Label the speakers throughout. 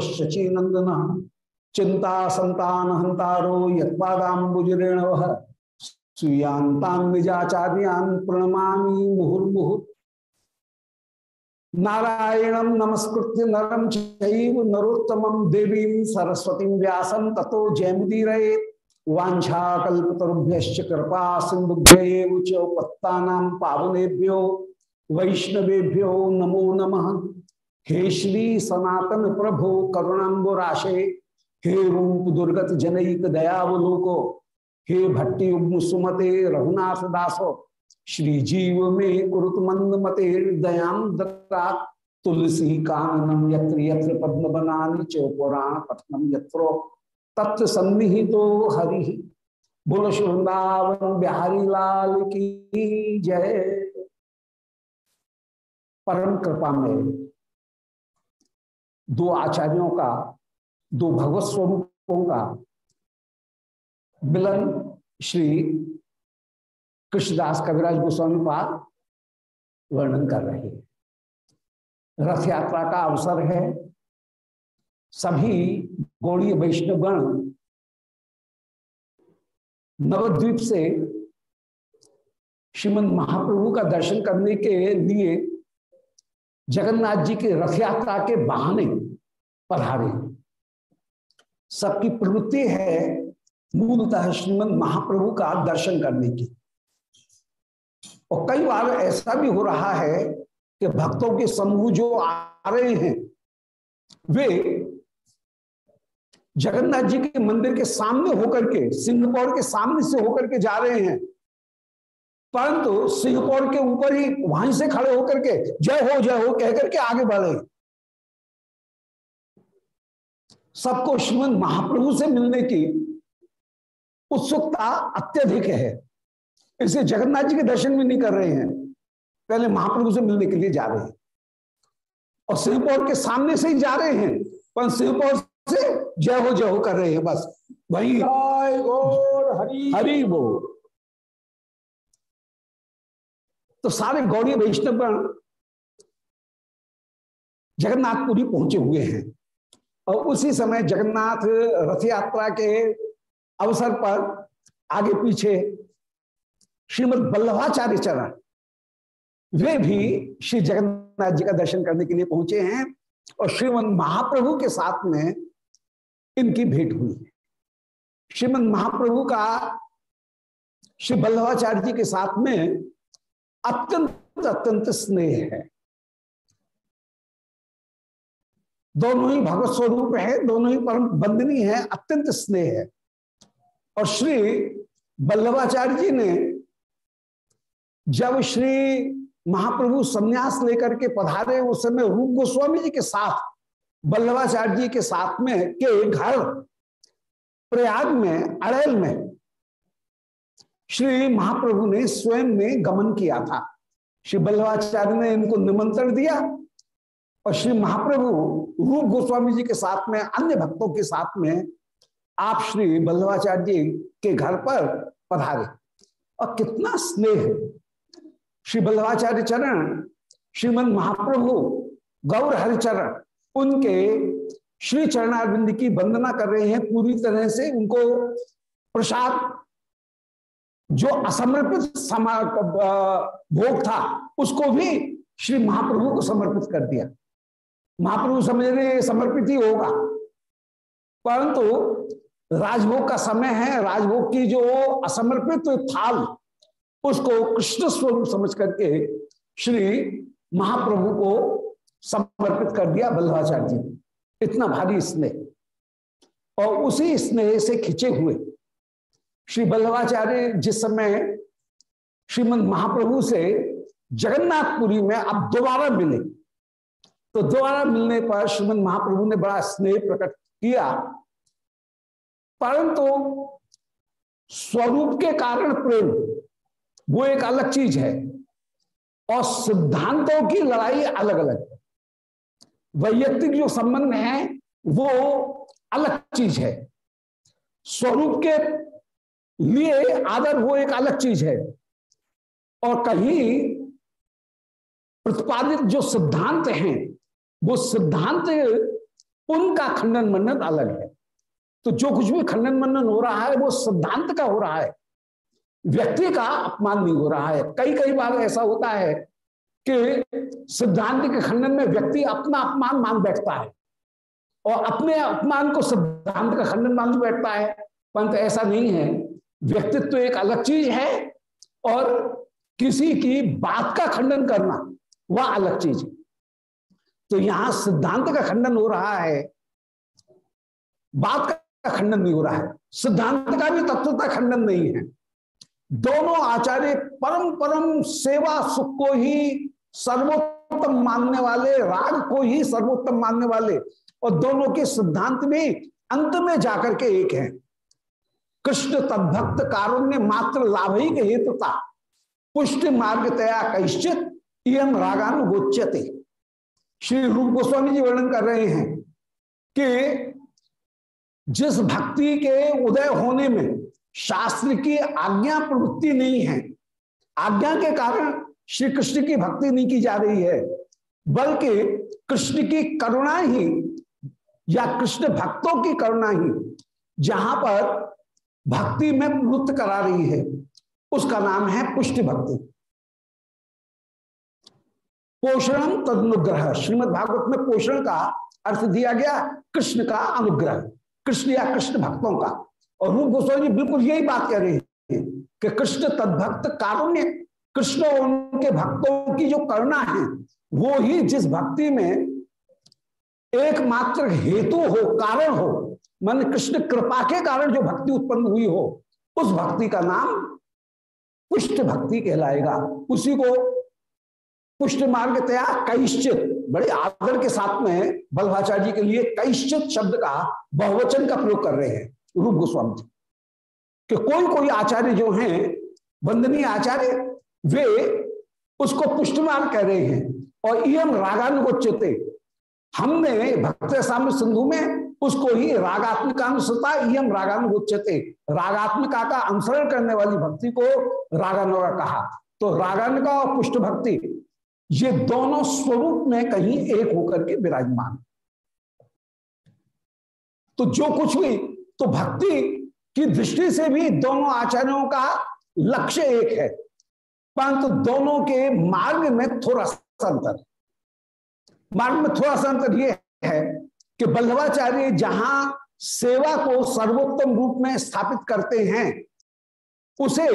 Speaker 1: शची चिंता संतान हंतारो यत्पादाबुजरेण सुयांताचार्यान प्रणमामि मुहुर्मुहु नारायणं नमस्कृत्य नरम चैव नरोत्तमं देवीं सरस्वतीं व्यासं ततो जयमुदीरये। वाछाकुभ्य कृपा सिंधुभ्य पत्ता पावनेभ्यो। वैष्णवेभ्यो नमो नमः। हे श्री सनातन प्रभु करुणाबुराशे हे रूप दुर्गत जनक दयावलोको, हे भट्टी सुमते रघुनाथ दासो, श्री जीव में कुरुत मंद मते दयाम दत्ता, तुलसी काननम यत्र यत्र पद्म बनानी चौपुराण पठनम यत्रो तत्व सन्निहितो हरि। बोल वृंदावन बिहारी लाल की जय। परम कृपा में दो आचार्यों का, दो भगवत स्वरूपों का मिलन श्री कृष्णदास कविराज गोस्वामी पाद वर्णन कर रहे हैं। रथ यात्रा का अवसर है। सभी गौड़ी वैष्णवगण नवद्वीप से श्रीमद महाप्रभु का दर्शन करने के लिए जगन्नाथ जी के रथ यात्रा के बहाने पधारे। सबकी प्रवृत्ति है मूलतः श्रीमद महाप्रभु का दर्शन करने की। और कई बार ऐसा भी हो रहा है कि भक्तों के समूह जो आ रहे हैं, वे जगन्नाथ जी के मंदिर के सामने होकर के, सिंहपौर के सामने से होकर के जा रहे हैं। परंतु सिंहपौर के ऊपर ही वहीं से खड़े होकर के जय हो जय हो कहकर के आगे बढ़े सबको श्रीमद महाप्रभु से मिलने की उत्सुकता अत्यधिक है। इसे जगन्नाथ जी के दर्शन भी नहीं कर रहे हैं। पहले महाप्रभु से मिलने के लिए जा रहे हैं। और सिंहपौर के सामने से ही जा रहे हैं पर सिंहपौर से जय हो जय हो कर रहे हैं बस वही। हरी हरि तो सारे गौरी वैष्णव जगन्नाथपुरी पहुँचे हुए हैं। और उसी समय जगन्नाथ रथ यात्रा के अवसर पर आगे पीछे श्रीमद बल्लभाचार्य चरण, वे भी श्री जगन्नाथ जी का दर्शन करने के लिए पहुँचे हैं और श्रीमद महाप्रभु के साथ में इनकी भेंट हुई। है श्रीमद महाप्रभु का श्री बल्लभाचार्य जी के साथ में अत्यंत अत्यंत स्नेह है। दोनों ही भगवत स्वरूप है, दोनों ही परम बंदनी है, अत्यंत स्नेह है। और श्री बल्लभाचार्य जी ने जब श्री महाप्रभु संन्यास लेकर के पधारे, उस समय रूप गोस्वामी जी के साथ बल्लभाचार्य जी के साथ में के घर प्रयाग में, अड़ेल में श्री महाप्रभु ने स्वयं में गमन किया था। श्री बल्लभाचार्य ने इनको निमंत्रण दिया और श्री महाप्रभु रूप गोस्वामी जी के साथ में, अन्य भक्तों के साथ में आप श्री बल्लभाचार्य जी के घर पर पधारे। और कितना स्नेह श्री बल्लभाचार्य चरण श्रीमद महाप्रभु गौर हरिचरण, उनके श्री चरणारविंद की वंदना कर रहे हैं, पूरी तरह से उनको प्रसाद जो असमर्पित भोग था, उसको भी श्री महाप्रभु को समर्पित कर दिया। महाप्रभु समझ रहे समर्पित ही होगा। परंतु राजभोग का समय है, राजभोग की जो असमर्पित थाल, उसको कृष्ण स्वरूप समझ करके श्री महाप्रभु को समर्पित कर दिया बल्लभाचार्य जी ने। इतना भारी स्नेह। और उसी स्नेह से खिंचे हुए श्री बल्लभाचार्य जिस समय श्रीमद महाप्रभु से जगन्नाथपुरी में अब दोबारा मिले तो दोबारा मिलने पर श्रीमद महाप्रभु ने बड़ा स्नेह प्रकट किया। परंतु स्वरूप के कारण प्रेम, वो एक अलग चीज़ है और सिद्धांतों की लड़ाई अलग अलग है। वैयक्तिक जो संबंध है, वो अलग चीज़ है। स्वरूप के लिए आदर वो एक अलग चीज़ है। और कहीं प्रतिपादित जो सिद्धांत हैं, वो सिद्धांत उनका खंडन मनन अलग है। तो जो कुछ भी खंडन मनन हो रहा है, वो सिद्धांत का हो रहा है। व्यक्ति का अपमान नहीं हो रहा है। कई कई बार ऐसा होता है कि सिद्धांत के खंडन में व्यक्ति अपना अपमान मान बैठता है और अपने अपमान को सिद्धांत का खंडन मान बैठता है। परंतु ऐसा नहीं है व्यक्तित्व एक अलग चीज़ है और किसी की बात का खंडन करना वह अलग चीज़ है। तो यहाँ सिद्धांत का खंडन हो रहा है, बात का खंडन नहीं हो रहा है, सिद्धांत का भी तत्वता खंडन नहीं है। दोनों आचार्य परम परम सेवा सुख को ही सर्वोत्तम मानने वाले, राग को ही सर्वोत्तम मानने वाले और दोनों के सिद्धांत भी अंत में जाकर के एक है। कृष्ण तद्भक्त कारुण्य मात्र लाभ ही के हेतुता पुष्ट मार्ग तया कैश्चित इम रागानुगोच्यते श्री रूप गोस्वामी जी वर्णन कर रहे हैं कि जिस भक्ति के उदय होने में शास्त्र की आज्ञा प्रवृत्ति नहीं है, आज्ञा के कारण श्री कृष्ण की भक्ति नहीं की जा रही है, बल्कि कृष्ण की करुणा ही या कृष्ण भक्तों की करुणा ही, जहाँ पर भक्ति में प्रवृत्त करा रही है। उसका नाम है पुष्ट भक्ति। पोषण तदनुग्रह। श्रीमद भागवत में पोषण का अर्थ दिया गया, कृष्ण का अनुग्रह। कृष्ण या कृष्ण भक्तों का। और रूप गोस्वामी जी बिल्कुल यही बात कह रहे हैं कि कृष्ण तदभक्त कारुण्य कृष्ण उनके भक्तों की जो करुणा है, वो ही जिस भक्ति में एकमात्र हेतु हो, कारण हो मन कृष्ण कृपा के कारण जो भक्ति उत्पन्न हुई हो, उस भक्ति का नाम पुष्ट भक्ति कहलाएगा। उसी को पुष्ट मार्ग तया कैश्चित, बड़े आदर के साथ में बल्भाचार्य के लिए कैश्चित शब्द का बहुवचन का प्रयोग कर रहे हैं, रूप गोस्वामी जी। कि कोई कोई आचार्य जो हैं, वंदनीय आचार्य, वे उसको पुष्ट मार्ग कह रहे हैं। और इम रागानुगोच्यते हमने भक्त साम्य सिंधु में उसको ही रागात्मिका रागात्मिकानुसता इम रागानुगोच्यते। रागात्मिका का अनुसरण करने वाली भक्ति को रागानुगा कहा। तो रागानुगा और पुष्ट भक्ति ये दोनों स्वरूप में कहीं एक होकर के विराजमान। तो जो कुछ भी तो भक्ति की दृष्टि से भी दोनों आचार्यों का लक्ष्य एक है। परंतु दोनों के मार्ग में थोड़ा सा अंतर। मार्ग में थोड़ा सा अंतर यह है कि बल्लभाचार्य जहाँ सेवा को सर्वोत्तम रूप में स्थापित करते हैं, उसे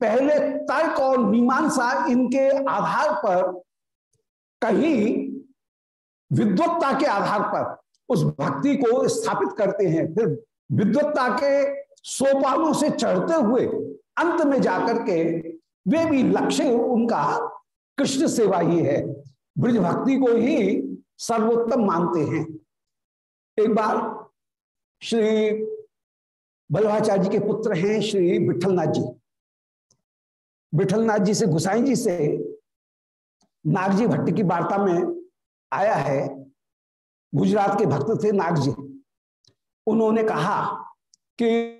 Speaker 1: पहले तर्क और मीमांसा इनके आधार पर, कहीं विद्वत्ता के आधार पर उस भक्ति को स्थापित करते हैं। फिर विद्वत्ता के सोपानों से चढ़ते हुए अंत में जाकर के वे भी लक्ष्य उनका कृष्ण सेवा ही है। ब्रज भक्ति को ही सर्वोत्तम मानते हैं। एक बार श्री बल्लभाचार्य जी के पुत्र हैं श्री विठलनाथ जी। विठलनाथ जी से, गुसाई जी से नागजी भट्ट की वार्ता में आया है। गुजरात के भक्त थे नाग जी। उन्होंने कहा कि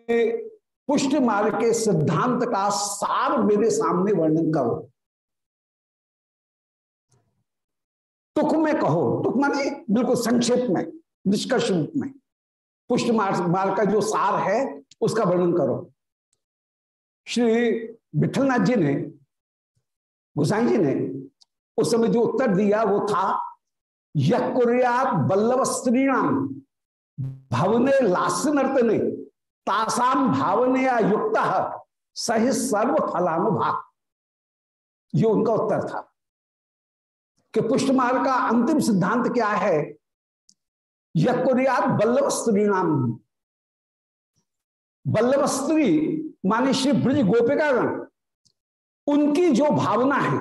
Speaker 1: पुष्ट मार्ग के सिद्धांत का सार मेरे सामने वर्णन करो। टुक में कहो। टुक माने बिल्कुल संक्षेप में। निष्कर्ष रूप में। पुष्ट मार्ग मार्ग का जो सार है, उसका वर्णन करो। श्री विठलनाथ जी ने, गुसाई जी ने, उस समय जो उत्तर दिया वो था यकुर्यात बल्लभ स्त्रीणाम भवने लास्य नर्तने तासाम भावने युक्त सही सर्व फलानुभाग ये उनका उत्तर था। कि पुष्टमार का अंतिम सिद्धांत क्या है? यकुर्यात बल्लभ स्त्रीणाम बल्लभ स्त्री मानी श्री ब्रज गोपिकागण। उनकी जो भावना है,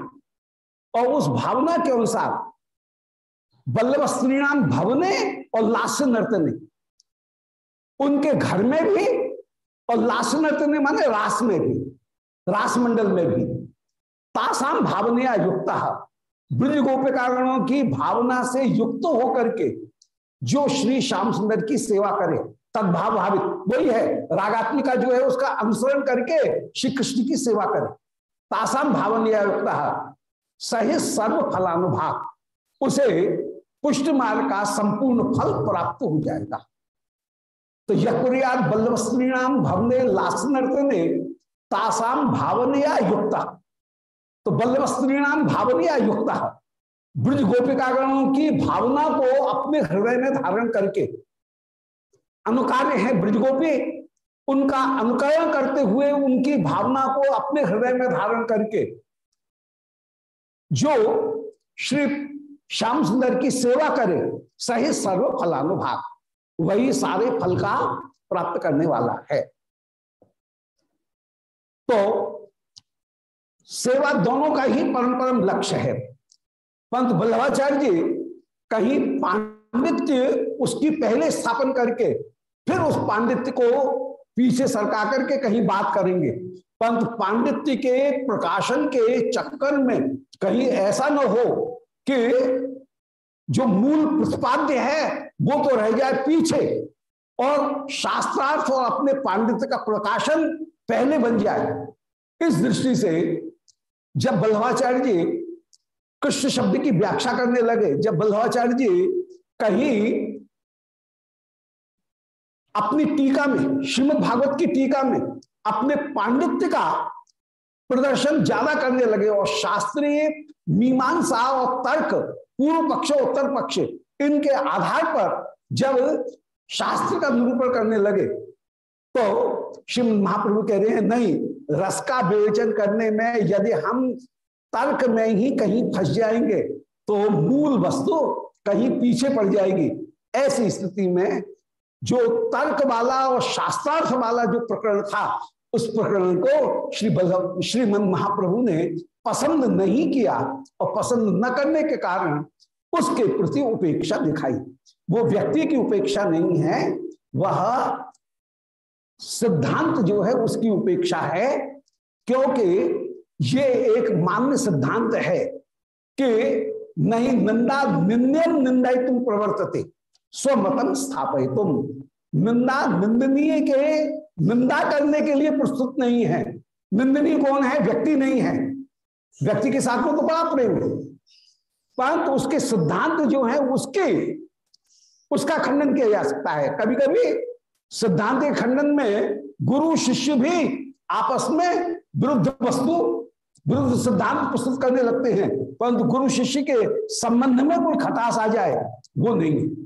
Speaker 1: और उस भावना के अनुसार बल्लभ स्त्रीणाम भवने और लाश नर्तने। उनके घर में भी और लाश नर्तने माने रास में भी, रास मंडल में भी। तासाम भावनिया युक्त। ब्रज गोपिकागणों की भावना से युक्त होकर के जो श्री श्याम सुंदर की सेवा करे, तदभाव भावित। वही है, रागात्मिका जो है, उसका अनुसरण करके श्री कृष्ण की सेवा करे। तासाम युक्त, सही सर्व फलानुभाग। उसे पुष्ट मार्ग का संपूर्ण फल प्राप्त हो जाएगा। तो यकुरियाद बल्लभ स्त्रीणाम भवने लासनर्तने तासाम भावनया युक्ता। तो बल्लभ स्त्रीणाम भावनया युक्ता ब्रज गोपिकागणों की भावना को अपने हृदय में धारण करके अनुकार्य है ब्रज गोपी, उनका अनुकरण करते हुए उनकी भावना को अपने हृदय में धारण करके जो श्री श्याम सुंदर की सेवा करे, सही सर्व फलानुभाग, वही सारे फल का प्राप्त करने वाला है। तो सेवा दोनों का ही परम परम लक्ष्य है। पंत बल्लभाचार्य जी कहीं पांडित्य उसकी पहले स्थापन करके, फिर उस पांडित्य को पीछे सरका करके कहीं बात करेंगे। पंत पांडित्य के प्रकाशन के चक्कर में कहीं ऐसा न हो कि जो मूल प्रतिपाद्य है, वो तो रह जाए पीछे और शास्त्रार्थ और अपने पांडित्य का प्रकाशन पहले बन जाए। इस दृष्टि से जब बल्लभाचार्य जी कृष्ण शब्द की व्याख्या करने लगे। जब बल्लभाचार्य जी कहीं अपनी टीका में श्रीमद भागवत की टीका में अपने पांडित्य का प्रदर्शन ज़्यादा करने लगे और शास्त्रीय मीमांसा और तर्क, पूर्व पक्ष उत्तर पक्ष, इनके आधार पर जब शास्त्र का निरूपण करने लगे तो श्री महाप्रभु कह रहे हैं, नहीं, रस का विवेचन करने में यदि हम तर्क में ही कहीं फंस जाएँगे तो मूल वस्तु कहीं पीछे पड़ जाएगी। ऐसी स्थिति में जो तर्क वाला और शास्त्रार्थ वाला जो प्रकरण था, उस प्रकरण को श्री बल्लभ श्रीमद महाप्रभु ने पसंद नहीं किया और पसंद न करने के कारण उसके प्रति उपेक्षा दिखाई। वो व्यक्ति की उपेक्षा नहीं है, वह सिद्धांत जो है उसकी उपेक्षा है, क्योंकि ये एक मान्य सिद्धांत है कि नहीं निंदा निंदन निंदा तुम प्रवर्तते, स्वमतम स्थापित तुम निंदा, निंदनीय के, निंदा करने के लिए प्रस्तुत नहीं है। निंदनीय कौन है? व्यक्ति नहीं है। व्यक्ति के साथ में तो बड़ा प्रेम है। परंतु उसके सिद्धांत जो है, उसके, उसका खंडन किया जा सकता है। कभी कभी सिद्धांत के खंडन में गुरु, शिष्य भी आपस में विरुद्ध वस्तु विरुद्ध सिद्धांत प्रस्तुत करने लगते हैं, परंतु गुरु शिष्य के संबंध में कोई खटास आ जाए, वो नहीं है।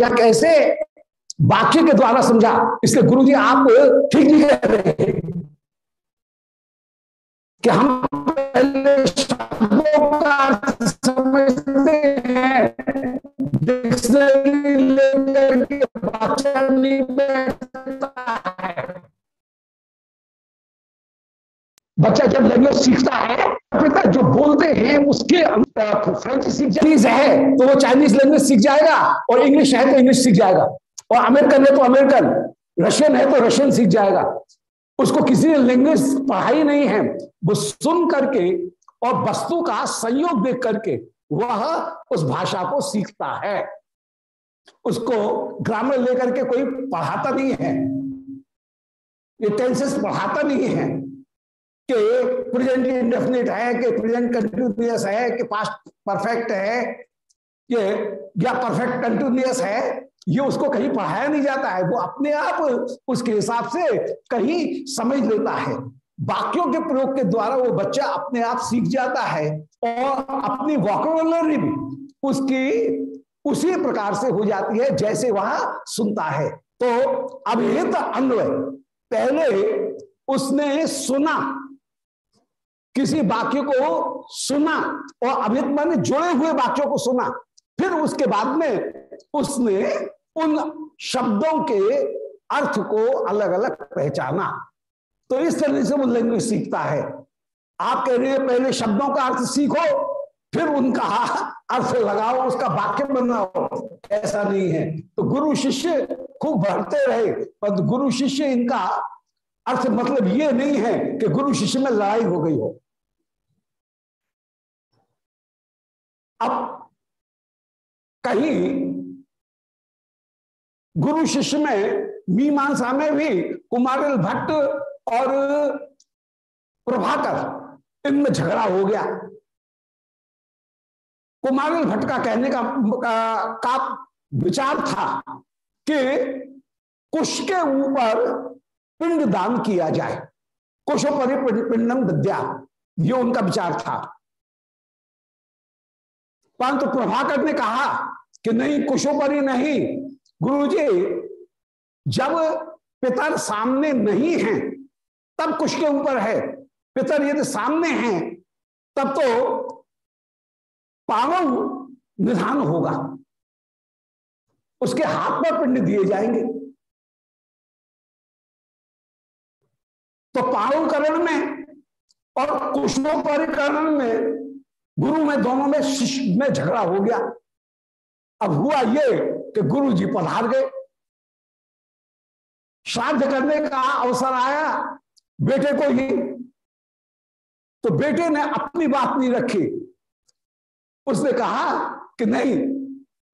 Speaker 1: या कैसे वाक्य के द्वारा समझा? इसलिए गुरु जी आप ठीक नहीं कह रहे कि हम पहले समझते हैं, डिक्शनरी लेकर के बच्चा नहीं बैठता है। बच्चा जब लैंग्वेज सीखता है, पिता जो बोलते हैं उसके फ्रेंच सीख चाइनीज़ है तो वो चाइनीज़ लैंग्वेज सीख जाएगा और इंग्लिश है तो इंग्लिश सीख जाएगा। और अमेरिकन है तो अमेरिकन रशियन है तो रशियन सीख जाएगा। उसको किसी ने लैंग्वेज पढ़ाई नहीं है, वो सुन करके और वस्तु का संयोग देख करके वह उस भाषा को सीखता है। उसको ग्रामर लेकर के कोई पढ़ाता नहीं है, ये टेंसेस पढ़ाता नहीं है। कि प्रेजेंट इंडेफिनिट है, कि प्रेजेंट कंटिन्यूस है, कि पास्ट परफेक्ट है, कि या परफेक्ट कंटिन्यूस है, ये उसको कहीं पढ़ाया नहीं जाता है। वो अपने आप उसके हिसाब से कहीं समझ लेता है। वाक्यों के प्रयोग के द्वारा वो बच्चा अपने आप सीख जाता है और अपनी वॉकबलरी भी उसकी उसी प्रकार से हो जाती है जैसे वहाँ सुनता है। तो अभिहित अन्वय पहले उसने सुना किसी वाक्य को सुना और अभित माने जुड़े हुए वाक्यों को सुना, फिर उसके बाद में उसने उन शब्दों के अर्थ को अलग अलग पहचाना। तो इस तरह से वो लैंग्वेज सीखता है। आप कह रहे हैं, पहले शब्दों का अर्थ सीखो, फिर उनका अर्थ लगाओ, उसका वाक्य बनाओ। ऐसा नहीं है। तो गुरु शिष्य खूब बढ़ते रहे, पर गुरु शिष्य इनका अर्थ मतलब ये नहीं है कि गुरु शिष्य में लड़ाई हो गई हो। अब कहीं गुरु शिष्य में मीमांसा में भी कुमारिल भट्ट और प्रभाकर इनमें झगड़ा हो गया। कुमारिल भट्ट का कहने का, का, का विचार था कि कुश के ऊपर पिंड दान किया जाए। कुशोपरि पिंडम विद्या, ये उनका विचार था। परंतु प्रभाकर ने कहा कि नहीं, कुशोपरि नहीं। गुरु जी जब पितर सामने नहीं है, तब कुछ के ऊपर है। पितर यदि सामने हैं, तब तो पावव निधान होगा। उसके हाथ पर पिंड दिए जाएँगे। तो में और कुशोपरिकरण में गुरु में दोनों में शिष्य में झगड़ा हो गया। अब हुआ ये कि गुरु जी पधार गए। श्राद्ध करने का अवसर आया, बेटे को ही तो बेटे ने अपनी बात नहीं रखी। उसने कहा कि नहीं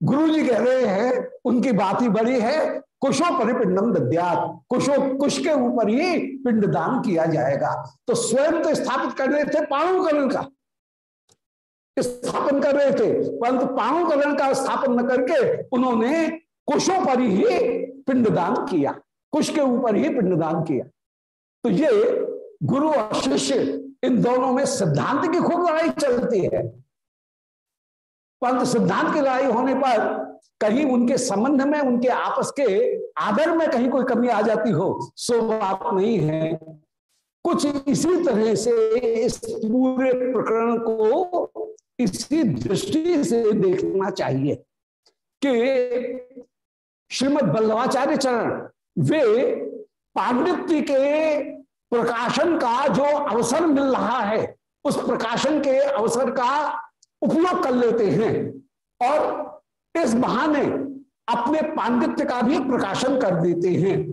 Speaker 1: गुरु जी कह रहे हैं, उनकी बात ही बड़ी है कुशो परिपिंडम दद्यात कुशो कुश के ऊपर ही पिंडदान किया जाएगा। तो स्वयं तो स्थापित कर रहे थे पाणुकरण का। स्थापन कर रहे थे, परंतु पाणुकरण का स्थापन न करके उन्होंने कुशों पर ही पिंडदान किया। कुश के ऊपर ही पिंडदान किया। तो ये गुरु और शिष्य इन दोनों में सिद्धांत की खूब लड़ाई चलती है। परंतु सिद्धांत की लड़ाई होने पर कहीं उनके संबंध में, उनके आपस के आदर में कहीं कोई कमी आ जाती हो, सो बात नहीं है। कुछ इसी तरह से इस पूरे प्रकरण को इसी दृष्टि से देखना चाहिए कि श्रीमद बल्लभाचार्य चरण, वे पांडित्य के प्रकाशन का जो अवसर मिल रहा है, उस प्रकाशन के अवसर का उपयोग कर लेते हैं। और इस बहाने अपने पांडित्य का भी प्रकाशन कर देते हैं।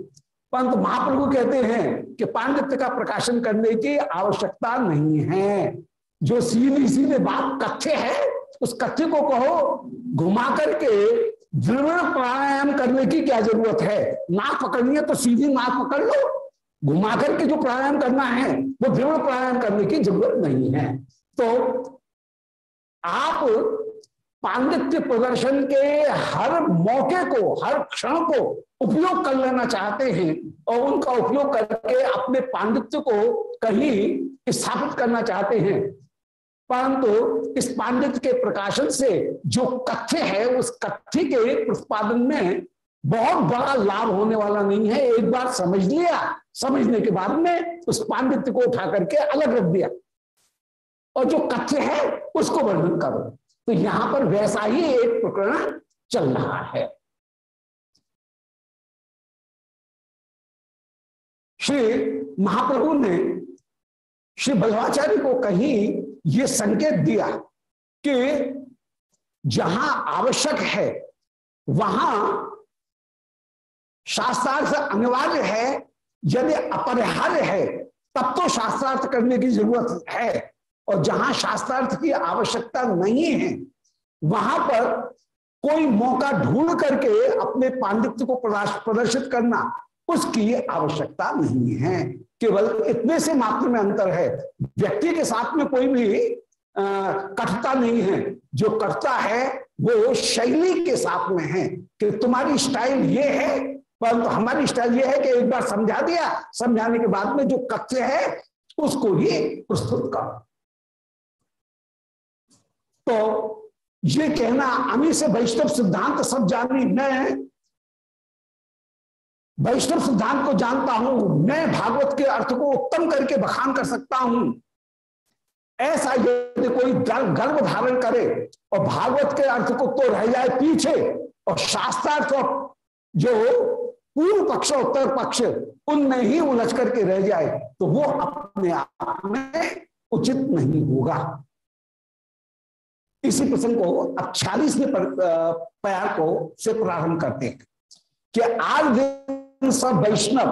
Speaker 1: परंतु महाप्रभु कहते हैं कि पांडित्य का प्रकाशन करने की आवश्यकता नहीं है। जो सीधी सीधे बात कथ्य है, उस कथ्य को कहो, घुमा करके दृढ़ प्राणायाम करने की क्या ज़रूरत है? नाक पकड़नी है तो सीधी नाक पकड़ लो। घुमा करके जो प्राणायाम करना है, वो दृढ़ प्राणायाम करने की ज़रूरत नहीं है। तो आप पांडित्य प्रदर्शन के हर मौके को, हर क्षण को उपयोग कर लेना चाहते हैं और उनका उपयोग करके अपने पांडित्य को कहीं स्थापित करना चाहते हैं। परंतु इस पांडित्य के प्रकाशन से जो कथ्य है, उस कथ्य के प्रतिपादन में बहुत बड़ा लाभ होने वाला नहीं है। एक बार समझ लिया, समझने के बाद में उस पांडित्य को उठा करके अलग रख दिया। और जो कथ्य है, उसको वर्णन करो। तो यहाँ पर वैसा ही एक प्रकरण चल रहा है। श्री महाप्रभु ने श्री बल्वाचार्य को कहीं ये संकेत दिया कि जहाँ आवश्यक है, वहाँ शास्त्रार्थ अनिवार्य है, यदि अपरिहार्य है, तब तो शास्त्रार्थ करने की ज़रूरत है। और जहाँ शास्त्रार्थ की आवश्यकता नहीं है, वहाँ पर कोई मौका ढूंढ करके अपने पांडित्य को प्रदर्शित करना उसकी आवश्यकता नहीं है। केवल इतने से मात्र में अंतर है। व्यक्ति के साथ में कोई भी कठता नहीं है। जो करता है, वो शैली के साथ में है कि तुम्हारी स्टाइल ये है, परंतु हमारी स्टाइल ये है कि एक बार समझा दिया, समझाने के बाद में जो कथ्य है, उसको ही प्रस्तुत करो। तो ये कहना अमी से वैष्णव सिद्धांत सब जानी मैं वैष्णव सिद्धांत को जानता हूँ, मैं भागवत के अर्थ को उत्तम करके बखान कर सकता हूँ। ऐसा यदि कोई गर्भ धारण करे और भागवत के अर्थ को तो रह जाए पीछे और शास्त्रार्थ और जो पूर्व पक्ष और उत्तर पक्ष उनमें ही उलझ करके रह जाए तो वो अपने आप में उचित नहीं होगा। इसी प्रसंग को अब छियालीसवें प्यार को से प्रारंभ करते हैं कि आज दिन सब वैष्णव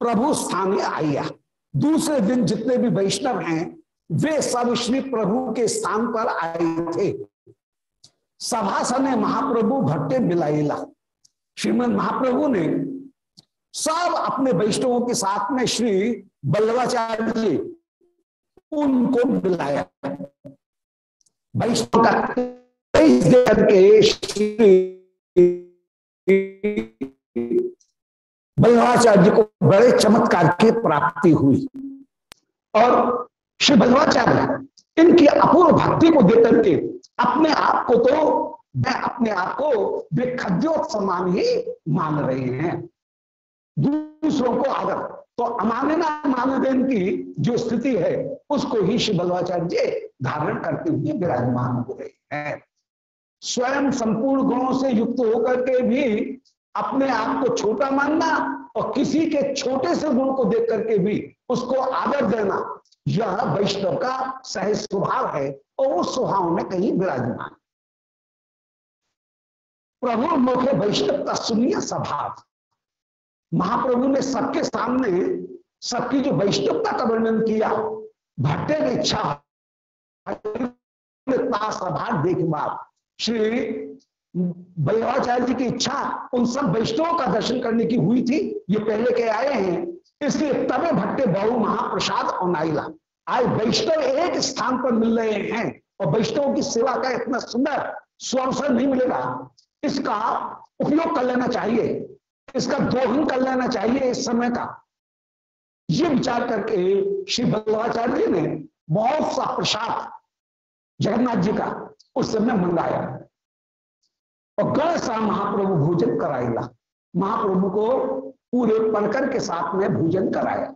Speaker 1: प्रभु स्थान आया दूसरे दिन जितने भी वैष्णव हैं, वे सब श्री प्रभु के स्थान पर आए थे। सभासन महाप्रभु भट्टे मिलाइला श्रीमद महाप्रभु ने सब अपने वैष्णवों के साथ में श्री बल्लभाचार्य जी, उनको मिलाया करके बल्लभाचार्य जी को बड़े चमत्कार की प्राप्ति हुई। और श्री बल्लभाचार्य इनकी अपूर्व भक्ति को देकर के अपने आप को तो मैं अपने आप को वे खद्योत समान ही मान रहे हैं। दूसरों को आदर तो अमानना मानदेन की जो स्थिति है, उसको ही श्री बल्लभाचार्य जी धारण करते हुए विराजमान हो रहे हैं। स्वयं संपूर्ण गुणों से युक्त होकर के भी अपने आप को छोटा मानना और किसी के छोटे से गुण को देख करके भी उसको आदर देना, यह वैष्णव का सहज स्वभाव है और उस स्वभाव में कहीं विराजमान। प्रभु मुखे वैष्णव का सुनिए स्वभाव। महाप्रभु ने सबके सामने सबकी जो वैष्णवता का वर्णन किया, भट्टे की इच्छा सभा देख बात श्री वल्लभाचार्य जी की इच्छा उन सब वैष्णवों का दर्शन करने की हुई थी, ये पहले के आए हैं, इसलिए तबे भट्टे बहु महाप्रसाद और नाइला। आज वैष्णव एक स्थान पर मिल रहे हैं और वैष्णव की सेवा का इतना सुंदर स्वअवसर नहीं मिलेगा। इसका उपयोग कर लेना चाहिए। इसका दोहन कर लेना चाहिए इस समय का। ये विचार करके श्री बल्लभाचार्य ने बहुत सा प्रसाद जगन्नाथ जी का उस समय मंगाया और गण सा महाप्रभु भोजन कराएगा महाप्रभु को पूरे पलकर के साथ में भोजन कराया।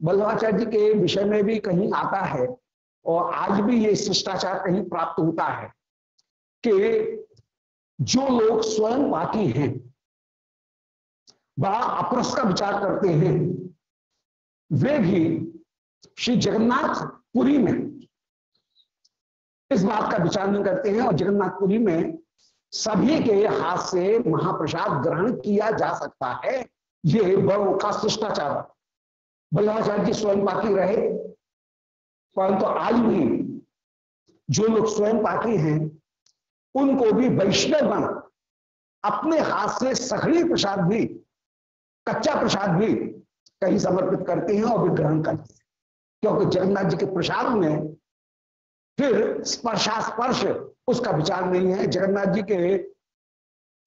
Speaker 1: बल्लभाचार्य जी के विषय में भी कहीं आता है और आज भी ये शिष्टाचार कहीं प्राप्त होता है कि जो लोग स्वयं बाकी हैं बड़ा अप्रस का विचार करते हैं। वे भी श्री जगन्नाथ पुरी में इस बात का विचार नहीं करते हैं और जगन्नाथपुरी में सभी के हाथ से महाप्रसाद ग्रहण किया जा सकता है। ये बड़ों का शिष्टाचार। बल्लाचार्य जी स्वयं पाकी रहे, परंतु तो आज भी जो लोग स्वयं पाकी हैं, उनको भी वैष्णव बन अपने हाथ से सखड़ी प्रसाद भी कच्चा प्रसाद भी कहीं समर्पित करते हैं और भी ग्रहण करते हैं। क्योंकि जगन्नाथ जी के प्रसाद में फिर स्पर्शास्पर्श उसका विचार नहीं है। जगन्नाथ जी के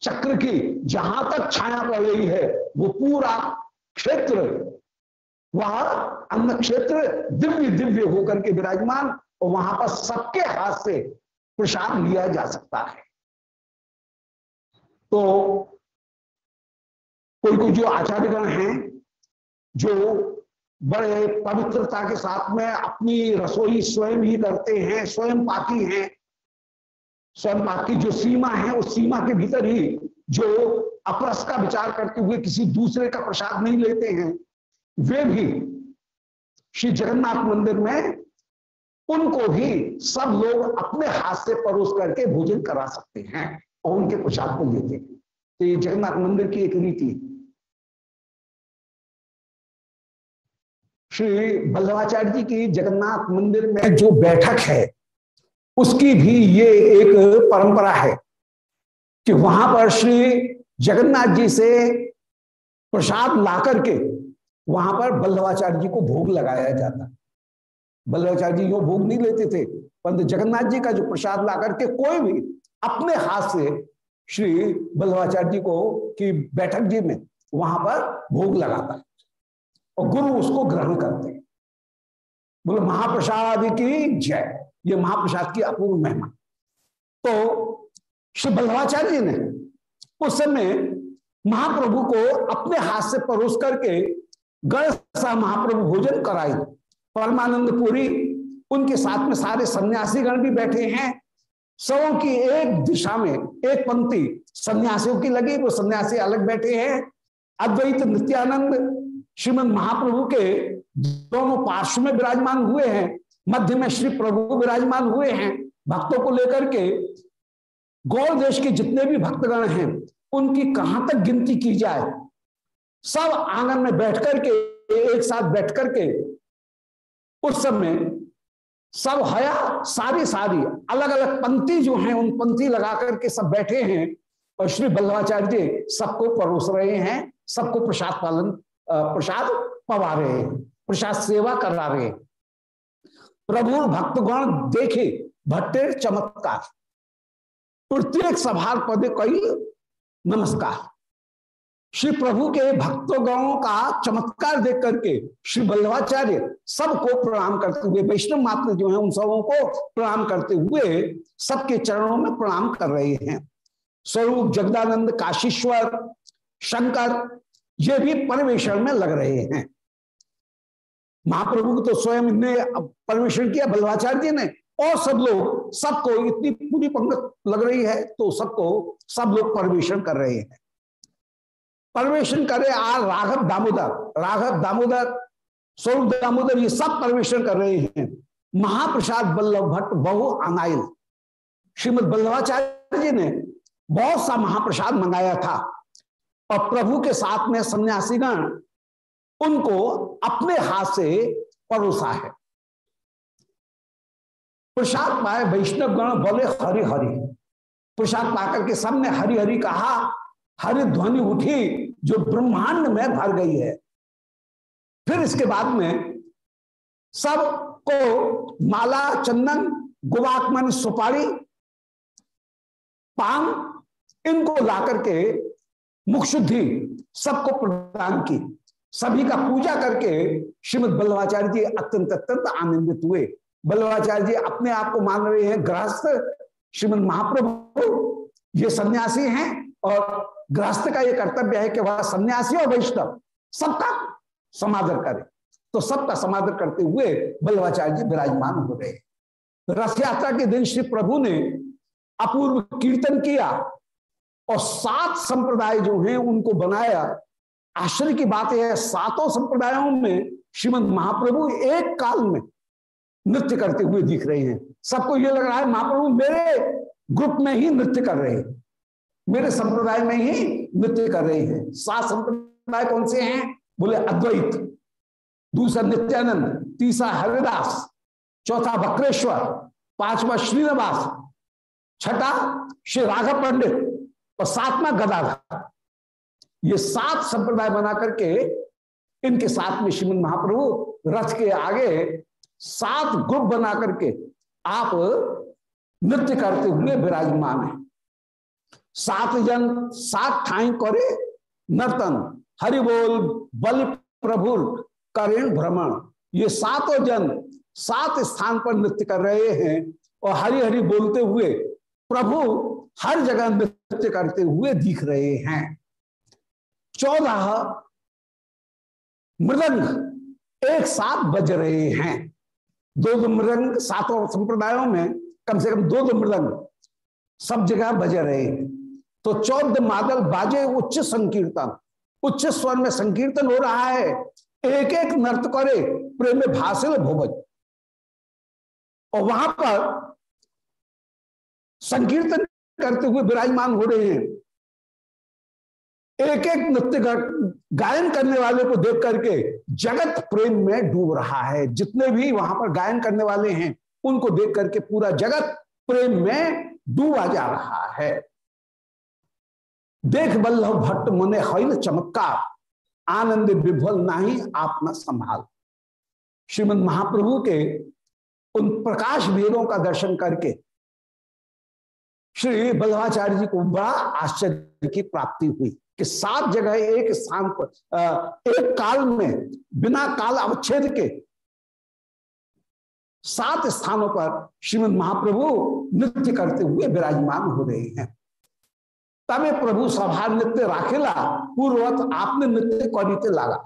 Speaker 1: चक्र की जहाँ तक छाया पड़ रही है, वो पूरा क्षेत्र, वह अन्न क्षेत्र दिव्य दिव्य होकर के विराजमान और वहाँ पर सबके हाथ से प्रसाद लिया जा सकता है। तो कोई कोई जो आचार्यगण हैं, जो बड़े पवित्रता के साथ में अपनी रसोई स्वयं ही करते हैं, स्वयं पाकी हैं, स्वयं पाक जो सीमा है, उस सीमा के भीतर ही जो अपरस का विचार करते हुए किसी दूसरे का प्रसाद नहीं लेते हैं, वे भी श्री जगन्नाथ मंदिर में उनको भी सब लोग अपने हाथ से परोस करके भोजन करा सकते हैं और उनके प्रसाद को लेते हैं। तो ये जगन्नाथ मंदिर की एक रीति श्री बल्लभाचार्य जी की जगन्नाथ मंदिर में जो बैठक है, उसकी भी ये एक परंपरा है कि वहाँ पर श्री जगन्नाथ जी से प्रसाद ला करके वहाँ पर बल्लभाचार्य जी को भोग लगाया जाता। बल्लभाचार्य जी यो भोग नहीं लेते थे? परंतु जगन्नाथ जी का जो प्रसाद ला करके कोई भी अपने हाथ से श्री बल्लभाचार्य जी को, की बैठक जी में वहाँ पर भोग लगाता। है और गुरु उसको ग्रहण करते हैं। बोले, महाप्रसाद की जय। ये महाप्रसाद की अपूर्व महिमा। तो श्री बल्लभाचार्य ने उस समय महाप्रभु को अपने हाथ से परोस करके गण सा महाप्रभु भोजन कराई। परमानंद पुरी उनके साथ में सारे सन्यासी गण भी बैठे हैं। सबों की एक दिशा में एक पंक्ति सन्यासियों की लगी, वो सन्यासी अलग बैठे हैं। अद्वैत नित्यानंद श्रीमद महाप्रभु के दोनों पार्श्व में विराजमान हुए हैं, मध्य में श्री प्रभु विराजमान हुए हैं, भक्तों को लेकर के गौर देश के जितने भी भक्तगण हैं, उनकी कहाँ तक गिनती की जाए? सब आँगन में बैठ करके, एक साथ बैठ करके, उस समय सब हया, सारी सारी अलग अलग पंक्ति जो हैं, उन पंक्ति लगा करके सब बैठे हैं और श्री बल्लभाचार्य जी सबको परोस रहे हैं, सबको प्रसाद पालन प्रसाद पवा रहे प्रसाद सेवा करा रहे प्रभु भक्तगण देखे, भट्टे चमत्कार। प्रत्येक सभा पदे कई नमस्कार। श्री प्रभु के भक्तगणों का चमत्कार देख करके श्री बल्लभाचार्य सबको प्रणाम करते हुए, वैष्णव मात्र जो है, उन सबों को प्रणाम करते हुए सबके चरणों में प्रणाम कर रहे हैं। स्वरूप जगदानंद काशीश्वर, शंकर ये भी परमेश्वर में लग रहे हैं। महाप्रभु तो स्वयं ने परमेश्वर किया बल्लभाचार्य जी ने, और सब लोग, सबको इतनी पूरी पंगत लग रही है तो सबको, सब लोग परमेश्वर कर रहे हैं। परमेश्वर करे आ राघव दामोदर राघव दामोदर, स्वरूप दामोदर, ये सब परमेश्वर कर रहे हैं। महाप्रसाद बल्लभ भट्ट, बहु अनाइल। श्रीमद बल्लभाचार्य जी ने बहुत सा महाप्रसाद मंगाया था। और प्रभु के साथ में सन्यासीगण उनको अपने हाथ से परोसा है। प्रसाद पाए वैष्णव गण बोले, हरि हरि। प्रसाद पाकर के सबने हरि हरि कहा। हरि ध्वनि उठी, जो ब्रह्मांड में भर गई है। फिर इसके बाद में सबको माला, चंदन गुबाकमन सुपारी, पान इनको ला करके मुख शुद्धि सबको प्रदान की। सभी का पूजा करके श्रीमद बल्लभाचार्य जी अत्यंत अत्यंत आनंदित हुए। बल्लभाचार्य जी अपने आप को मान रहे हैं, गृहस्थ श्रीमद महाप्रभु, ये सन्यासी हैं और गृहस्थ का ये कर्तव्य है कि वह सन्यासी और वैष्णव सबका समादर करे। तो सबका समादर करते हुए बल्लभाचार्य जी विराजमान हो गए। रथ यात्रा के दिन श्री प्रभु ने अपूर्व कीर्तन किया। और सात संप्रदाय जो हैं, उनको बनाया। आश्चर्य की बात है, सातों संप्रदायों में श्रीमद महाप्रभु एक काल में नृत्य करते हुए दिख रहे हैं। सबको ये लग रहा है, महाप्रभु मेरे ग्रुप में ही नृत्य कर रहे हैं। मेरे संप्रदाय में ही नृत्य कर रहे हैं। सात संप्रदाय कौन से हैं? बोले, अद्वैत, दूसरा नित्यानंद, तीसरा हरिदास, चौथा बक्रेश्वर पांचवा श्रीनिवास, छठा श्री राघव पंडित। और सातवा गदाधर ये सात संप्रदाय बना करके इनके साथ में श्रीमद महाप्रभु रथ के आगे सात ग्रुप बना करके आप नृत्य करते हुए विराजमान है। सात जन, सात ठाई करे, नर्तन, हरि बोल, बल प्रभु, करेण भ्रमण, ये सातों जन सात स्थान पर नृत्य कर रहे हैं और हरि हरि बोलते हुए प्रभु हर जगह नृत्य करते हुए दिख रहे हैं। चौदह मृदंग एक साथ बज रहे हैं। दो दो मृदंग सातों संप्रदायों में कम से कम दो दो मृदंग सब जगह बज रहे हैं। तो चौदह मादल बाजे उच्च संकीर्तन, उच्च स्वर में संकीर्तन हो रहा है। एक एक नृत्य करे प्रेम भाषण भोवज और वहाँ पर संकीर्तन करते हुए विराजमान हो रहे हैं। एक एक नृत्य गायन करने वाले को देख करके जगत प्रेम में डूब रहा है। जितने भी वहाँ पर गायन करने वाले हैं, उनको देख करके पूरा जगत प्रेम में डूबा जा रहा है। देख बल्लभ भट्ट मुने हईल चमत्कार, आनंद विभल नहीं आप न संभाल। श्रीमद महाप्रभु के उन प्रकाश भेदों का दर्शन करके श्री बल्लभाचार्य जी को बड़ा आश्चर्य की प्राप्ति हुई कि सात जगह एक स्थान पर एक काल में, बिना काल अवच्छेद के, सात स्थानों पर श्रीमद महाप्रभु नृत्य करते हुए विराजमान हो रहे हैं। तबे प्रभु सभा नृत्य राखेला पूर्वत आपने नृत्य करीते लगा।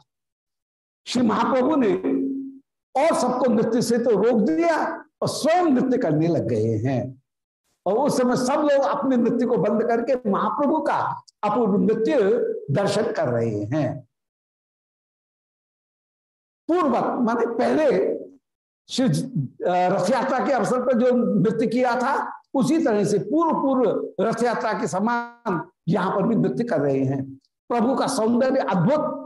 Speaker 1: श्री महाप्रभु ने और सबको नृत्य से तो रोक दिया और स्वयं नृत्य करने लग गए हैं। और उस समय सब लोग अपने नृत्य को बंद करके महाप्रभु का अपूर्व नृत्य दर्शन कर रहे हैं। पूर्वक, माने पहले श्री रथ यात्रा के अवसर पर जो नृत्य किया था, उसी तरह से पूर्व पूर्व रथ यात्रा के समान यहाँ पर भी नृत्य कर रहे हैं। प्रभु का सौंदर्य अद्भुत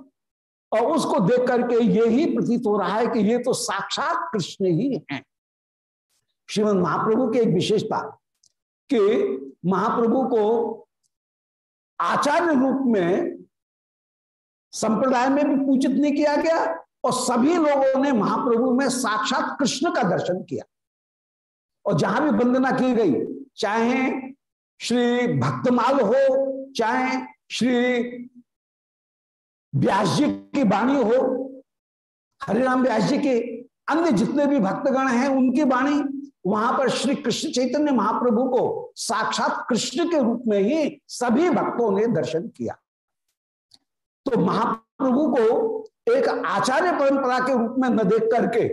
Speaker 1: और उसको देख करके ये ही प्रतीत हो रहा है कि ये तो साक्षात कृष्ण ही हैं। श्रीमद महाप्रभु की एक विशेषता कि महाप्रभु को आचार्य रूप में संप्रदाय में भी पूजित नहीं किया गया और सभी लोगों ने महाप्रभु में साक्षात कृष्ण का दर्शन किया। और जहाँ भी वंदना की गई, चाहे श्री भक्तमाल हो, चाहे श्री व्यास जी की वाणी हो, हरिराम व्यास जी के अन्य जितने भी भक्तगण हैं, उनकी वाणी वहाँ पर श्री कृष्ण चैतन्य महाप्रभु को साक्षात कृष्ण के रूप में ही सभी भक्तों ने दर्शन किया। तो महाप्रभु को एक आचार्य परंपरा के रूप में न देख करके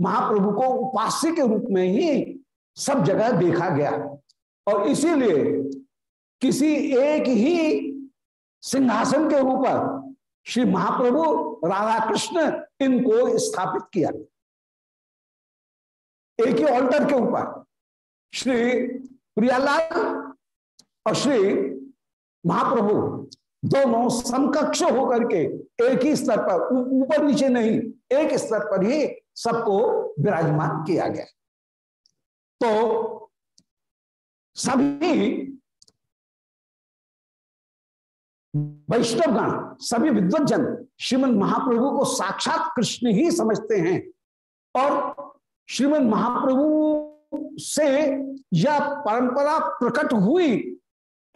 Speaker 1: महाप्रभु को उपास्य के रूप में ही सब जगह देखा गया। और इसीलिए किसी एक ही सिंहासन के ऊपर श्री महाप्रभु राधा कृष्ण इनको स्थापित किया एक ही ऑल्टर के ऊपर। श्री प्रियालाल और श्री महाप्रभु दोनों समकक्ष होकर के एक ही स्तर पर ऊपर नीचे नहीं, एक स्तर पर ही सबको विराजमान किया गया। तो सभी वैष्णवगण, सभी विद्वजन श्रीमद महाप्रभु को साक्षात कृष्ण ही समझते हैं और श्रीमद महाप्रभु से यह परंपरा प्रकट हुई,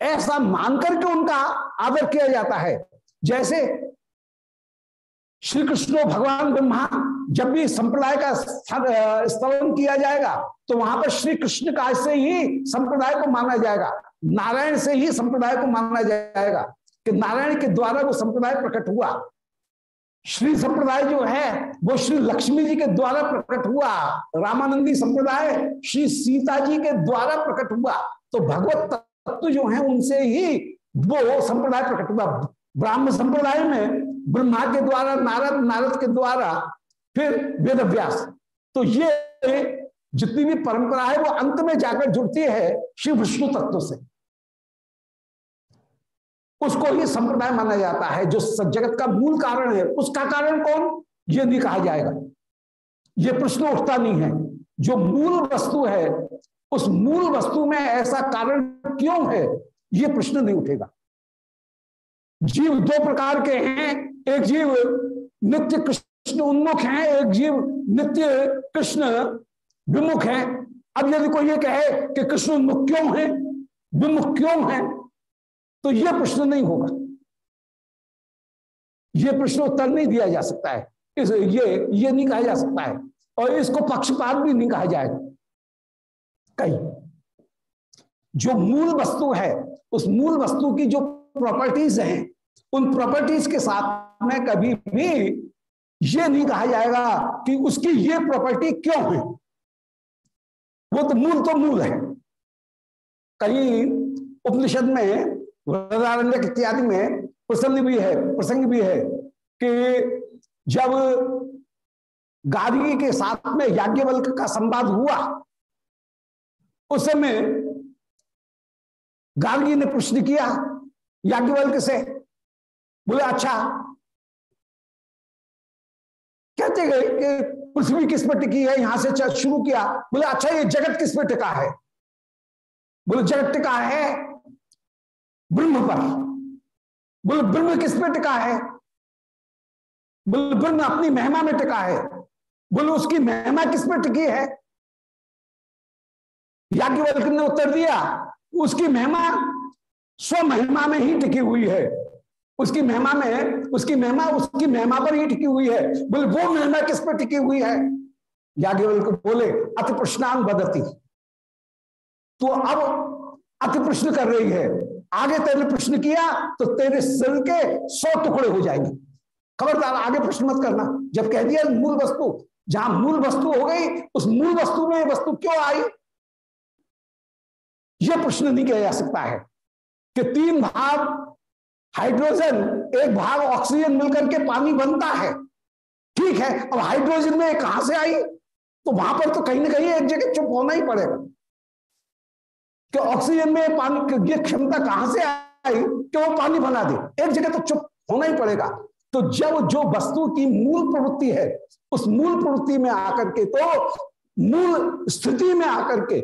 Speaker 1: ऐसा मानकर के उनका आदर किया जाता है। जैसे श्री कृष्ण भगवान ब्रह्मा जब भी संप्रदाय का स्तवन किया जाएगा तो वहाँ पर श्री कृष्ण का से ही संप्रदाय को माना जाएगा। नारायण से ही संप्रदाय को माना जाएगा कि नारायण के द्वारा वो संप्रदाय प्रकट हुआ। श्री संप्रदाय जो है, वो श्री लक्ष्मी जी के द्वारा प्रकट हुआ। रामानंदी संप्रदाय श्री सीता जी के द्वारा प्रकट हुआ। तो भगवत तत्व जो है, उनसे ही वो संप्रदाय प्रकट हुआ। ब्राह्म संप्रदाय में ब्रह्मा के द्वारा, नारद नारद के द्वारा, फिर वेद व्यास तो ये जितनी भी परंपरा है, वो अंत में जाकर जुड़ती है श्री विष्णु तत्व से। उसको ही संप्रदाय माना जाता है, जो जगत का मूल कारण है। उसका कारण कौन? ये नहीं कहा जाएगा। ये प्रश्न उठता नहीं है। जो मूल वस्तु है, उस मूल वस्तु में ऐसा कारण क्यों है? ये प्रश्न नहीं उठेगा। जीव दो प्रकार के हैं। एक जीव नित्य कृष्ण उन्मुख है, एक जीव नित्य कृष्ण विमुख है। अब यदि कोई ये कहे कि कृष्ण उन्मुख क्यों है? विमुख क्यों है? तो यह प्रश्न नहीं होगा। यह प्रश्न उत्तर नहीं दिया जा सकता है। इस, ये ये नहीं कहा जा सकता है। और इसको पक्षपात भी नहीं कहा जाएगा कहीं जो मूल वस्तु है, उस मूल वस्तु की जो प्रॉपर्टीज़ हैं, उन प्रॉपर्टीज़ के साथ में कभी भी ये नहीं कहा जाएगा कि उसकी ये प्रॉपर्टी क्यों है। वो तो मूल तो मूल है। कहीं उपनिषद में वृदारण्य इत्यादि में प्रसंग भी है, प्रसंग भी है कि जब गार्गी के साथ में याज्ञवल्क का संवाद हुआ, उस समय गार्गी ने प्रश्न किया याज्ञवल्क से, बोले अच्छा कहते गए कि पृथ्वी किस पर टिकी है? यहाँ से शुरू किया। बोले अच्छा ये जगत किस पर टिका है? बोले, जगत टिका है ब्रह्म पर। बोले, ब्रह्म किस पे टिका है? बोले, ब्रह्म अपनी महिमा में टिका है। बोले, उसकी महिमा किस पे टिकी है? याज्ञवल्क ने उत्तर दिया, उसकी महिमा स्व महिमा में ही टिकी हुई है। उसकी महिमा में, उसकी महिमा उसकी महिमा पर ही टिकी हुई है। बोले, वो महिमा किस पर टिकी हुई है? याज्ञवल्क बोले अति प्रश्नांग बदती तो अब अति प्रश्न कर रही है। आगे तेरे प्रश्न किया तो तेरे सिर के सौ टुकड़े हो जाएँगे। खबरदार, आगे प्रश्न मत करना। जब कह दिया मूल वस्तु, जहाँ मूल वस्तु हो गई, उस मूल वस्तु में वस्तु क्यों आई? यह प्रश्न नहीं किया जा सकता है कि तीन भाग हाइड्रोजन, एक भाग ऑक्सीजन मिलकर के पानी बनता है। ठीक है, अब हाइड्रोजन में कहाँ से आई? तो वहाँ पर तो कहीं ना कहीं एक जगह चुप होना ही पड़ेगा। कि ऑक्सीजन में पानी ये क्षमता कहाँ से आई कि वो पानी बना दे। एक जगह तो चुप होना ही पड़ेगा। तो जब जो वस्तु की मूल प्रवृत्ति है, उस मूल प्रवृत्ति में आकर के तो मूल स्थिति में आकर के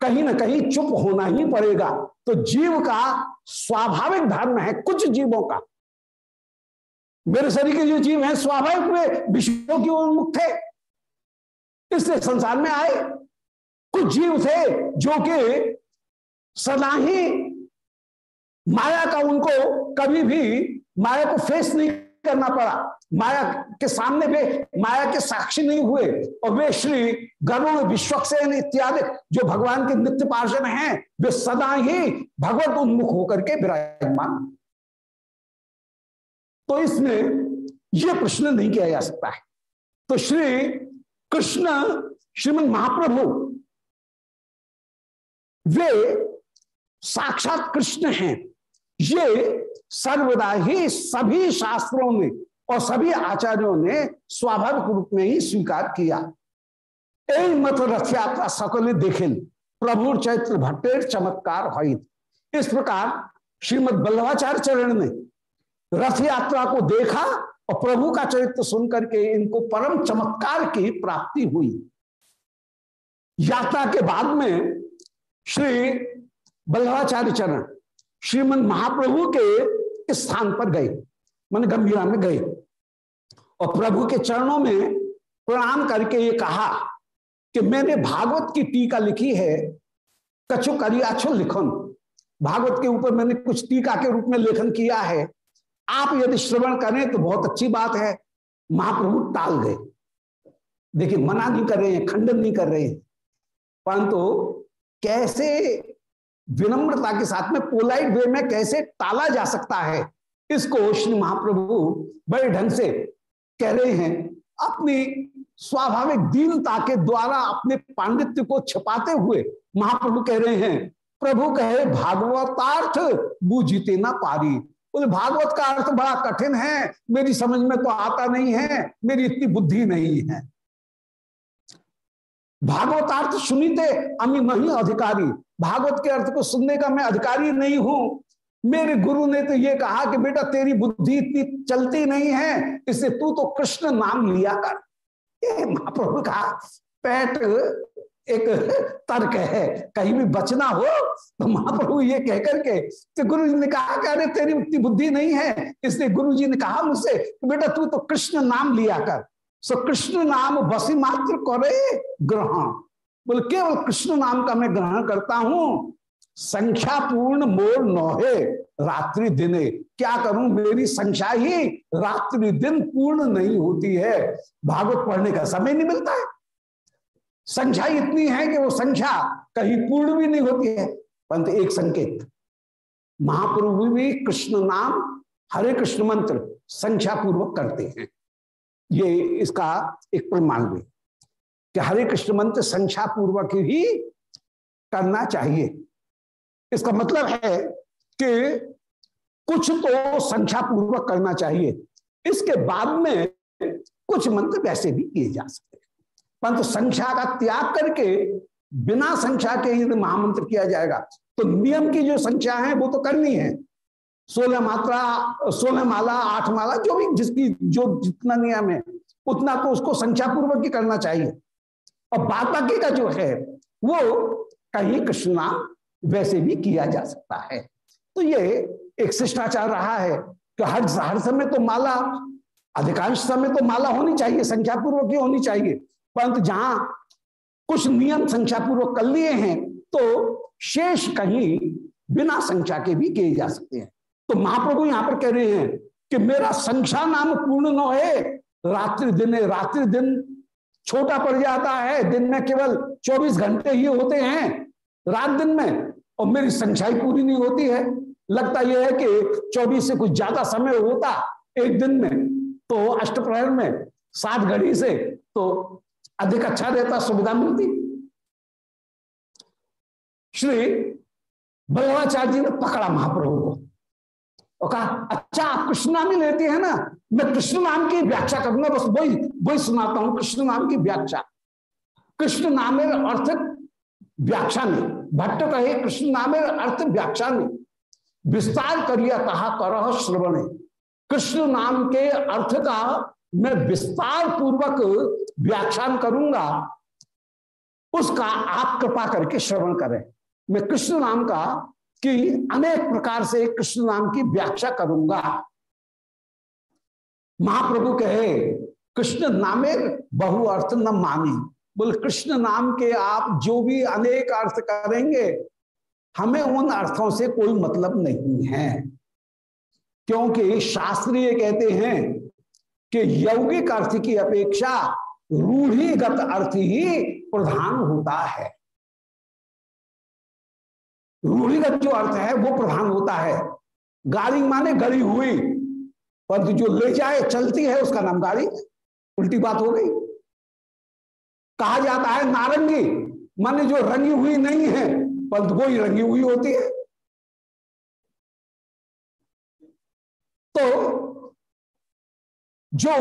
Speaker 1: कहीं ना कहीं चुप होना ही पड़ेगा। तो जीव का स्वाभाविक धर्म है कुछ जीवों का। मेरे शरीर के जो जीव है, स्वाभाविक में विषयों की उन्मुख थे इसलिए संसार में आए। कुछ जीव थे जो कि सदा ही माया का उनको कभी भी माया को फेस नहीं करना पड़ा। माया के सामने वे, माया के साक्षी नहीं हुए और वे श्री गरुण विश्वक्सेन इत्यादि जो भगवान के नित्य पार्षद हैं, वे सदा ही भगवत उन्मुख होकर के विराजमान। तो इसमें यह प्रश्न नहीं किया जा सकता है। तो श्री कृष्ण श्रीमद महाप्रभु, वे साक्षात कृष्ण हैं। ये सर्वदा ही सभी शास्त्रों में और सभी आचार्यों ने स्वाभाविक रूप में ही स्वीकार किया। एक मत रथ यात्रा सकल देखें प्रभु चैत्र भट्टेर चमत्कार इस प्रकार श्रीमद बल्लभाचार्य चरण ने रथ यात्रा को देखा और प्रभु का चरित्र सुनकर के इनको परम चमत्कार की प्राप्ति हुई। यात्रा के बाद में श्री बल्लभाचार्य चरण श्रीमद महाप्रभु के स्थान पर गए, मन गंभीरा में गए। और प्रभु के चरणों में प्रणाम करके ये कहा कि मैंने भागवत की टीका लिखी है, कछु करियाछो लिखन। भागवत के ऊपर मैंने कुछ टीका के रूप में लेखन किया है। आप यदि श्रवण करें तो बहुत अच्छी बात है। महाप्रभु टाल गए। देखिए, मना नहीं कर रहे हैं, खंडन नहीं कर रहे हैं। परंतु कैसे विनम्रता के साथ में पोलाइट वे में कैसे टाला जा सकता है, इसको श्री महाप्रभु बड़े ढंग से कह रहे हैं। अपनी स्वाभाविक दीनता के द्वारा अपने पांडित्य को छपाते हुए महाप्रभु कह रहे हैं, प्रभु कहे, भागवतार्थ बूझते ना पारी। बोले, भागवत का अर्थ बड़ा कठिन है, मेरी समझ में तो आता नहीं है, मेरी इतनी बुद्धि नहीं है। भागवतार्थ सुनीते, अमी नहीं अधिकारी। भागवत के अर्थ को सुनने का मैं अधिकारी नहीं हूँ। मेरे गुरु ने तो ये कहा कि बेटा, तेरी बुद्धि इतनी चलती नहीं है इससे तू तो कृष्ण नाम लिया कर। ये महाप्रभु का पैट एक तर्क है। कहीं भी बचना हो तो महाप्रभु ये कह करके तो गुरु जी ने कहा कि अरे, तेरी उतनी बुद्धि नहीं है। इसलिए गुरु जी ने कहा मुझसे बेटा, तू तो कृष्ण नाम लिया कर। सो कृष्ण नाम बसी मात्र करे ग्रहण बोले केवल कृष्ण नाम का मैं ग्रहण करता हूँ संख्या पूर्ण मोर नौहे रात्रि दिने क्या करूँ मेरी संख्या ही रात्रि दिन पूर्ण नहीं होती है भागवत पढ़ने का समय नहीं मिलता है संख्या इतनी है कि वो संख्या कहीं पूर्ण भी नहीं होती है परंतु एक संकेत महाप्रभु भी कृष्ण नाम हरे कृष्ण मंत्र संख्या पूर्वक करते हैं ये इसका एक प्रमाण भी। कि हरे कृष्ण मंत्र संख्या पूर्वक ही करना चाहिए। इसका मतलब है कि कुछ तो संख्या पूर्वक करना चाहिए। इसके बाद में कुछ मंत्र वैसे भी किए जा सकते हैं। परंतु संख्या का त्याग करके बिना संख्या के यदि महामंत्र किया जाएगा तो नियम की जो संख्या है, वो तो करनी है। सोलह मात्रा, सोलह माला, आठ माला, जो भी जिसकी, जो जितना नियम है, उतना तो उसको संख्या पूर्वक ही करना चाहिए। और बाद बाकी का जो है, वो कहीं कृष्ण नाम वैसे भी किया जा सकता है। तो ये एक शिष्टाचार रहा है कि हर हर समय तो माला, अधिकांश समय तो माला होनी चाहिए संख्या पूर्वक ही होनी चाहिए। परंतु जहाँ कुछ नियम संख्या पूर्वक कर लिए हैं तो शेष कहीं बिना संख्या के भी किए जा सकते हैं। तो महाप्रभु यहाँ पर कह रहे हैं कि मेरा संख्या नाम पूर्ण न है रात्रि दिन रात्रि दिन छोटा पड़ जाता है, दिन में केवल 24 घंटे ही होते हैं, रात दिन में, और मेरी संख्या ही पूरी नहीं होती है। लगता यह है कि 24 से कुछ ज़्यादा समय होता एक दिन में तो अष्टप्रहर में, सात घड़ी से तो अधिक अच्छा रहता, सुविधा मिलती। श्री बल्लभाचार्य जी ने पकड़ा महाप्रभु को। और कहा अच्छा आप कृष्ण नाम ही लेते हैं ना। मैं कृष्ण नाम की व्याख्या करूँगा, बस वही वही सुनाता हूँ, कृष्ण नाम की व्याख्या। कृष्ण नाम अर्थ व्याख्या नहीं। भट्ट कहे, कृष्ण नाम अर्थ व्याख्या नहीं। विस्तार करिया कहा कर श्रवण। कृष्ण नाम के अर्थ का मैं विस्तार पूर्वक व्याख्यान करूँगा, उसका आप कृपा करके श्रवण करें। मैं कृष्ण नाम का कि अनेक प्रकार से कृष्ण नाम की व्याख्या करूँगा। महाप्रभु कहे, कृष्ण नामे बहु अर्थ न मानी। बोले, कृष्ण नाम के आप जो भी अनेक अर्थ करेंगे, हमें उन अर्थों से कोई मतलब नहीं है। क्योंकि शास्त्रीय कहते हैं कि यौगिक अर्थ की अपेक्षा रूढ़िगत अर्थ ही प्रधान होता है। रूढ़िगत जो अर्थ है, वो प्रधान होता है। गाड़ी माने गड़ी हुई परंतु जो ले जाए, चलती है, उसका नाम गाड़ी। उल्टी बात हो गई। कहा जाता है नारंगी, माने जो रंगी हुई नहीं है, परंतु कोई रंगी हुई होती है। तो जो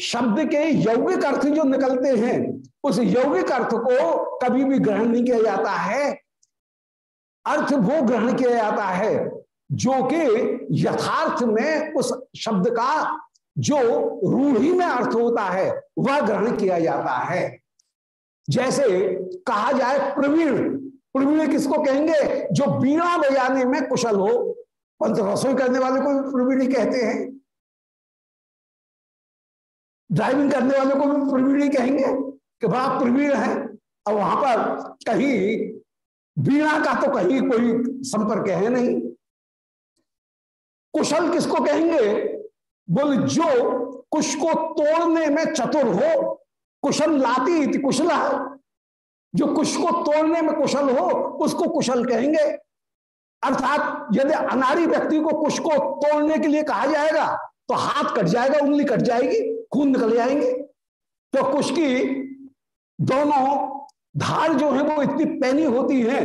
Speaker 1: शब्द के यौगिक अर्थ जो निकलते हैं, उस यौगिक अर्थ को कभी भी ग्रहण नहीं किया जाता है। अर्थ वो ग्रहण किया जाता है, जो कि यथार्थ में उस शब्द का जो रूढ़ी में अर्थ होता है, वह ग्रहण किया जाता है। जैसे कहा जाए प्रवीण प्रवीण किसको कहेंगे? जो बीणा बजाने में कुशल हो पंत रसोई करने वाले को भी प्रवीणी कहते हैं। ड्राइविंग करने वाले को भी प्रवीणी कहेंगे कि बड़ा प्रवीण है, और वहाँ पर कहीं बीणा का तो कहीं कोई संपर्क है नहीं। कुशल किसको कहेंगे? बोल, जो कुश को तोड़ने में चतुर हो, कुशल लाती कुशला जो कुश को तोड़ने में कुशल हो, उसको कुशल कहेंगे। अर्थात यदि अनारी व्यक्ति को कुश को तोड़ने के लिए कहा जाएगा तो हाथ कट जाएगा, उंगली कट जाएगी, खून निकल जाएँगे। तो कुश की दोनों धार जो है वो इतनी पैनी होती है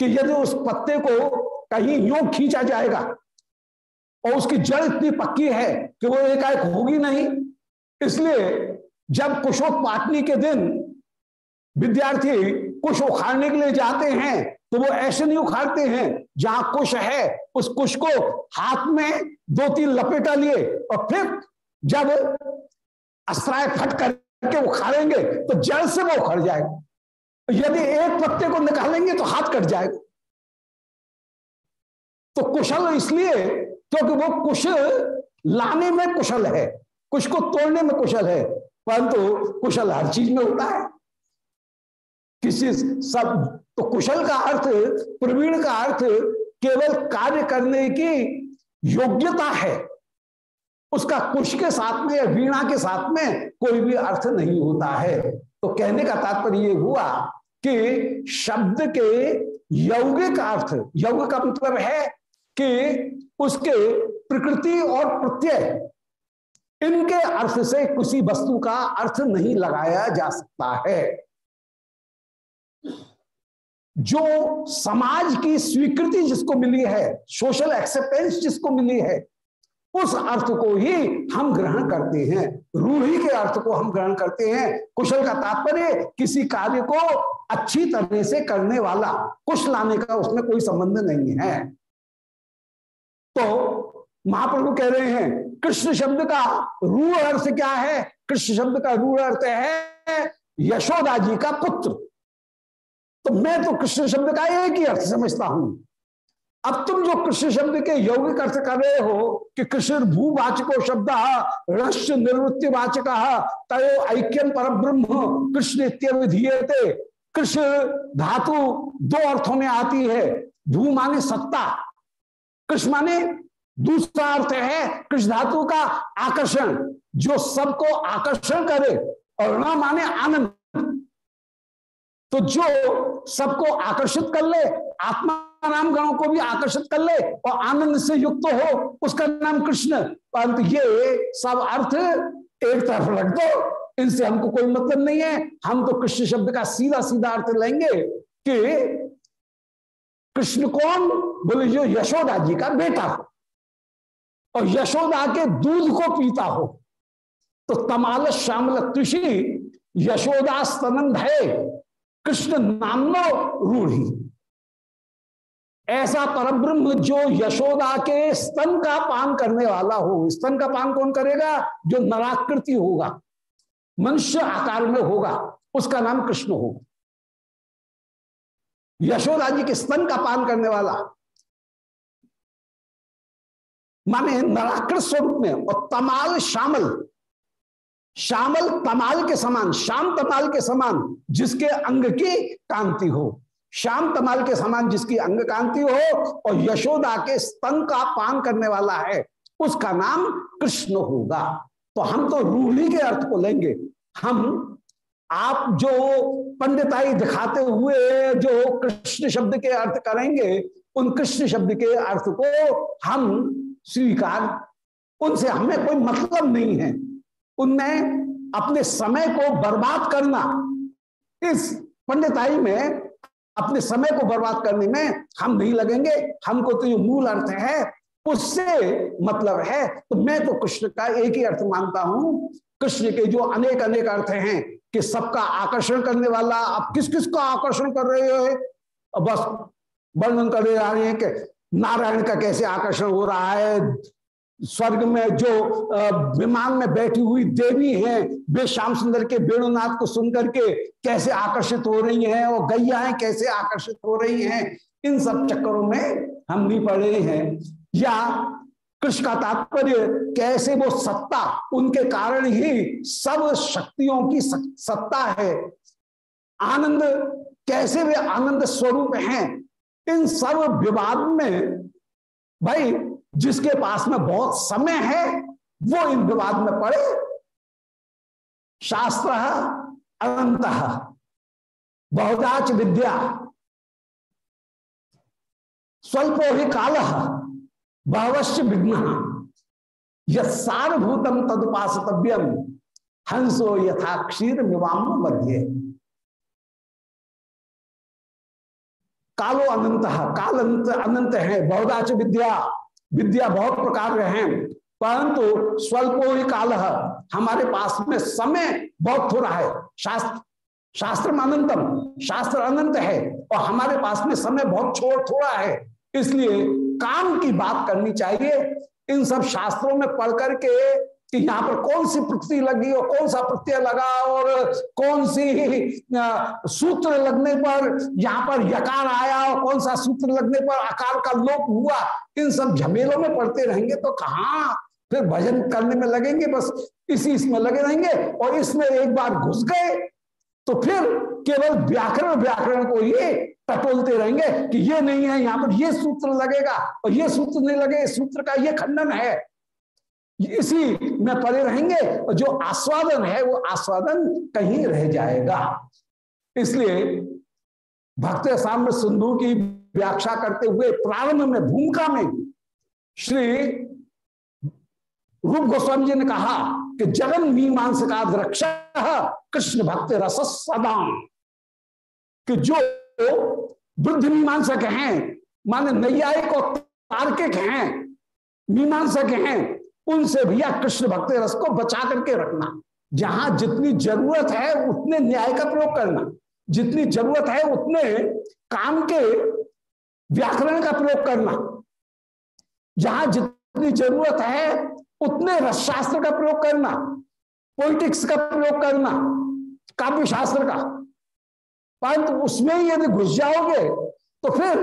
Speaker 1: कि यदि उस पत्ते को कहीं यो खींचा जाएगा और उसकी जड़ इतनी पक्की है कि वो एकाएक होगी नहीं, इसलिए जब कुशोत्पाटनी के दिन विद्यार्थी कुश उखाड़ने के लिए जाते हैं तो वो ऐसे नहीं उखाड़ते हैं, जहाँ कुश है, उस कुश को हाथ में दो तीन लपेटा लिए और फिर जब अस्त्राय फट करके उखाड़ेंगे तो जड़ से वो उखड़ जाएगा। यदि एक पत्ते को निकालेंगे तो हाथ कट जाएगा। तो कुशल इसलिए क्योंकि वो कुश लाने में कुशल है, कुश को तोड़ने में कुशल है, परंतु कुशल हर चीज़ में होता है। किसी सब तो कुशल का अर्थ, प्रवीण का अर्थ केवल कार्य करने की योग्यता है। उसका कुश के साथ में या वीणा के साथ में कोई भी अर्थ नहीं होता है। तो कहने का तात्पर्य ये हुआ कि शब्द के यौगिक अर्थ, यौगिक का मतलब है कि उसके प्रकृति और प्रत्यय, इनके अर्थ से किसी वस्तु का अर्थ नहीं लगाया जा सकता है। जो समाज की स्वीकृति जिसको मिली है सोशल एक्सेप्टेंस जिसको मिली है, उस अर्थ को ही हम ग्रहण करते हैं। रूढ़ी के अर्थ को हम ग्रहण करते हैं। कुशल का तात्पर्य, किसी कार्य को अच्छी तरह से करने वाला, कुछ लाने का उसमें कोई संबंध नहीं है। तो महाप्रभु कह रहे हैं, कृष्ण शब्द का रूढ़ अर्थ क्या है? कृष्ण शब्द का रूढ़ अर्थ है, यशोदा जी का पुत्र। तो मैं तो कृष्ण शब्द का एक ही अर्थ समझता हूँ। अब तुम जो कृष्ण शब्द के यौगिक अर्थ कर रहे हो, कि कृष्ण भूवाचको शब्द निवृत्ति वाचक तयो ऐक्यम पर ब्रह्म कृष्ण इत्यविधीयते कृष्ण धातु दो अर्थों में आती है। भू माने सत्ता। कृष्ण माने दूसरा अर्थ है कृष्ण धातु का आकर्षण, जो सबको आकर्षण करे, और न माने आनंद। तो जो सबको आकर्षित कर ले, आत्मा नाम गणों को भी आकर्षित कर ले, और आनंद से युक्त हो, उसका नाम कृष्ण। परंतु ये सब अर्थ एक तरफ़ रख दो इनसे हमको कोई मतलब नहीं है। हम तो कृष्ण शब्द का सीधा सीधा अर्थ लेंगे कि कृष्ण कौन? बोले जो यशोदा जी का बेटा हो। और यशोदा के दूध को पीता हो। तो तमाल श्यामल कृषि यशोदा स्तनंद है। कृष्ण नामनो रूढ़ी। ऐसा परब्रह्म जो यशोदा के स्तन का पान करने वाला हो, स्तन का पान कौन करेगा? जो नराकृति होगा। मनुष्य आकार में होगा, उसका नाम कृष्ण होगा। यशोदा जी के स्तन का पान करने वाला, माने नराकृत स्वरूप में, और तमाल शामल श्यामल तमाल के समान, श्याम तमाल के समान, जिसके अंग की कांति हो। श्याम तमाल के समान जिसकी अंग कांति हो, और यशोदा के स्तन का पान करने वाला है, उसका नाम कृष्ण होगा। तो हम तो रूढ़ी के अर्थ को लेंगे। हम, आप जो पंडिताई दिखाते हुए जो कृष्ण शब्द के अर्थ करेंगे, उन कृष्ण शब्द के अर्थ को हम स्वीकार, उनसे हमें कोई मतलब नहीं है। उनमें अपने समय को बर्बाद करना, इस पंडिताई में अपने समय को बर्बाद करने में हम नहीं लगेंगे। हमको तो जो मूल अर्थ है उससे मतलब है। तो मैं तो कृष्ण का एक ही अर्थ मानता हूँ। कृष्ण के जो अनेक अनेक अर्थ हैं कि सबका आकर्षण करने वाला, आप किस किस को आकर्षण कर रहे हो? बस वर्णन कर रहे हैं कि नारायण का कैसे आकर्षण हो रहा है? स्वर्ग में जो विमान में बैठी हुई देवी हैं, वे श्याम सुंदर के वेणुनाथ को सुनकर के कैसे आकर्षित हो रही हैं और गैया कैसे आकर्षित हो रही हैं? इन सब चक्करों में हम नहीं पड़ हैं। या कृष्ण का तात्पर्य, कैसे वो सत्ता, उनके कारण ही सब शक्तियों की सत्ता है। आनंद, कैसे वे आनंद स्वरूप हैं, इन सर्व विवाद में, भाई, जिसके पास में बहुत समय है, वो इन विवाद में पड़े। शास्त्र अनंत बहुदाच विद्या। स्वल्पो ही काल। बहवश्य विघ्न यसारभूतम तदुपासतव्यम हंसो यथा क्षीर विवाम मध्य। कालो अनंत काल अनंत अनंत है बहुदाच विद्या। विद्या बहुत प्रकार के हैं। परंतु स्वल्पो ही काल। हमारे पास में समय बहुत थोड़ा है। शास्त्र शास्त्र अनंतम शास्त्र अनंत है। और हमारे पास में समय बहुत छोड़ थोड़ा है। इसलिए काम की बात करनी चाहिए। इन सब शास्त्रों में पढ़ करके कि यहाँ पर कौन सी प्रकृति लगी और कौन सा प्रत्यय लगा और कौन सी सूत्र लगने पर यहाँ पर यकार आया और कौन सा सूत्र लगने पर आकार का लोप हुआ। इन सब झमेलों में पढ़ते रहेंगे तो कहा फिर भजन करने में लगेंगे, बस इसी इसमें लगे रहेंगे और इसमें एक बार घुस गए तो फिर केवल व्याकरण व्याकरण को ही टटोलते रहेंगे कि ये नहीं है, यहाँ पर ये सूत्र लगेगा और ये सूत्र नहीं लगे सूत्र का ये खंडन है। इसी में पड़े रहेंगे और जो आस्वादन है, वो आस्वादन कहीं रह जाएगा। इसलिए भक्त साम्र सिंधु की व्याख्या करते हुए प्रारंभ में, भूमिका में श्री रूप गोस्वामी जी ने कहा कि जगन मीमांसका द्रक्ष कृष्ण भक्त रस सदाम कि जो वृद्ध मीमांसक हैं, माने नैयायिक और तार्किक हैं, मीमांसक हैं, उनसे भैया कृष्ण भक्ति रस को बचा करके रखना। जहाँ जितनी ज़रूरत है, उतने न्याय का प्रयोग करना। जितनी ज़रूरत है, उतने काम के व्याकरण का प्रयोग करना। जहाँ जितनी ज़रूरत है, उतने रसशास्त्र का प्रयोग करना, पॉलिटिक्स का प्रयोग करना काव्य शास्त्र का। परंतु उसमें यदि घुस जाओगे तो फिर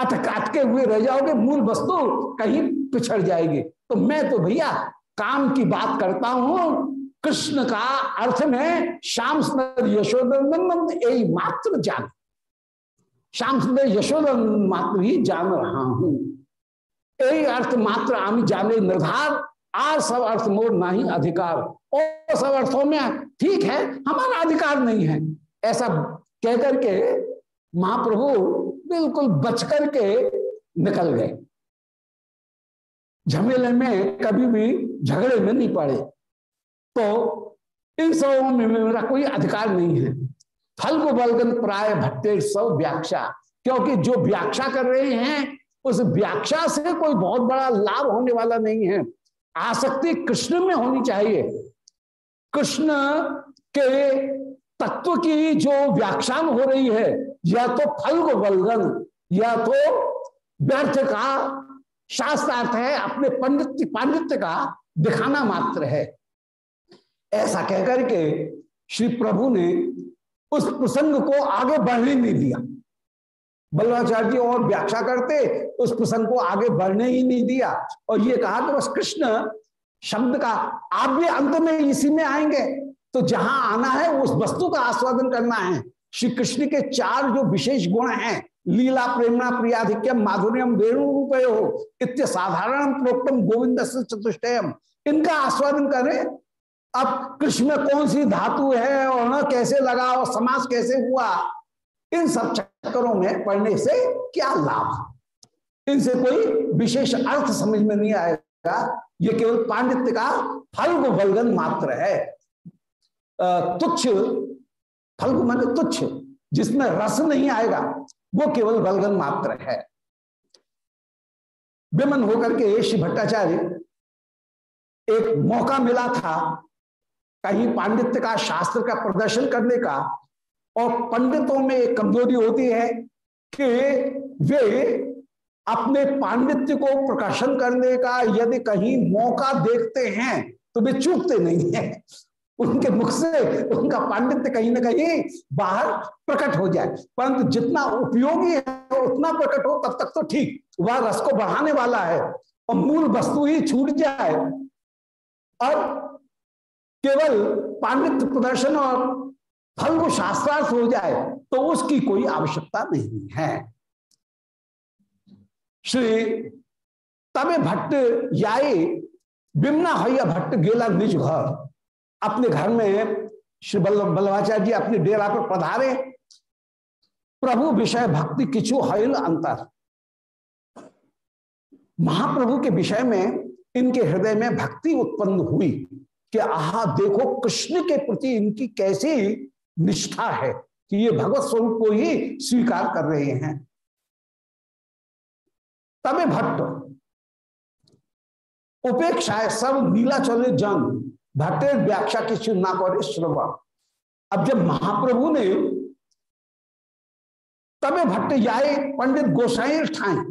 Speaker 1: अटक अटके हुए रह जाओगे, मूल वस्तु कहीं पिछड़ जाएगी। तो मैं तो भैया काम की बात करता हूँ। कृष्ण का अर्थ में श्याम सुंदर यशोदन यही मात्र जान। श्याम सुंदर यशोदन मात्र ही जान रहा हूँ। यही अर्थ मात्र आमी जाने निर्धार आर सब अर्थ मोर ना ही अधिकार। और सब अर्थों में ठीक है, हमारा अधिकार नहीं है। ऐसा कहकर के महाप्रभु बिल्कुल बच करके निकल गए। झमेले में कभी भी झगड़े में नहीं पड़े। तो इन सबों में मेरा कोई अधिकार नहीं है। फल को बलगन प्राय भट्टे सब व्याख्या, क्योंकि जो व्याख्या कर रहे हैं, उस व्याख्या से कोई बहुत बड़ा लाभ होने वाला नहीं है। आसक्ति कृष्ण में होनी चाहिए। कृष्ण के तत्व की जो व्याख्यान हो रही है, या तो फल को बलगन या तो व्यर्थ का शास्त्रार्थ है, अपने पंडित, पांडित्य का दिखाना मात्र है। ऐसा कहकर के श्री प्रभु ने उस प्रसंग को आगे बढ़ने नहीं दिया। बल्लाचार्य और व्याख्या करते, उस प्रसंग को आगे बढ़ने ही नहीं दिया। और ये कहा कि बस कृष्ण शब्द का आप भी अंत में इसी में आएँगे। तो जहाँ आना है, उस वस्तु का आस्वादन करना है। श्री कृष्ण के चार जो विशेष गुण हैं, लीला प्रेमणा प्रियाधिक्यम, माधुर्यम, वेणु रूप हो, इत्य साधारण प्रोक्तम गोविंद चतुष्टयम, इनका आस्वादन करें। अब कृष्ण में कौन सी धातु है और न कैसे लगा और समास कैसे हुआ, इन सब चक्करों में पढ़ने से क्या लाभ? इनसे कोई विशेष अर्थ समझ में नहीं आएगा। ये केवल पांडित्य का फल को बलगन मात्र है। तुच्छ फल को माने तुच्छ, जिसमें रस नहीं आएगा, वो केवल बलगन मात्र है। विमन होकर के श्री भट्टाचार्य, एक मौका मिला था कहीं पांडित्य का शास्त्र का प्रदर्शन करने का, और पंडितों में एक कमज़ोरी होती है कि वे अपने पांडित्य को प्रकाशन करने का यदि कहीं मौका देखते हैं तो वे चूकते नहीं है। उनके मुख से, उनका पांडित्य कहीं ना कहीं बाहर प्रकट हो जाए। परंतु जितना उपयोगी है उतना प्रकट हो, तब तक तो ठीक। वह रस को बढ़ाने वाला है और मूल वस्तु ही छूट जाए। और केवल पांडित्य प्रदर्शन और फल को शास्त्रार्थ हो जाए तो उसकी कोई आवश्यकता नहीं है। श्री तबे भट्ट याए बिमना हैया भट्ट गेला निज घर। अपने घर में श्री बल्लभाचार्य जी अपने डेरा पर पधारे। प्रभु विषय भक्ति किचु हईल अंतर। महाप्रभु के विषय में इनके हृदय में भक्ति उत्पन्न हुई कि आहा, देखो कृष्ण के प्रति इनकी कैसी निष्ठा है कि ये भगवत स्वरूप को ही स्वीकार कर रहे हैं। तबे भट्ट उपेक्षा सब नीला चले जन व्याख्या की चुना करे श्रवा। अब जब महाप्रभु ने तबे भट्ट जाए, पंडित गोसाई ठाए,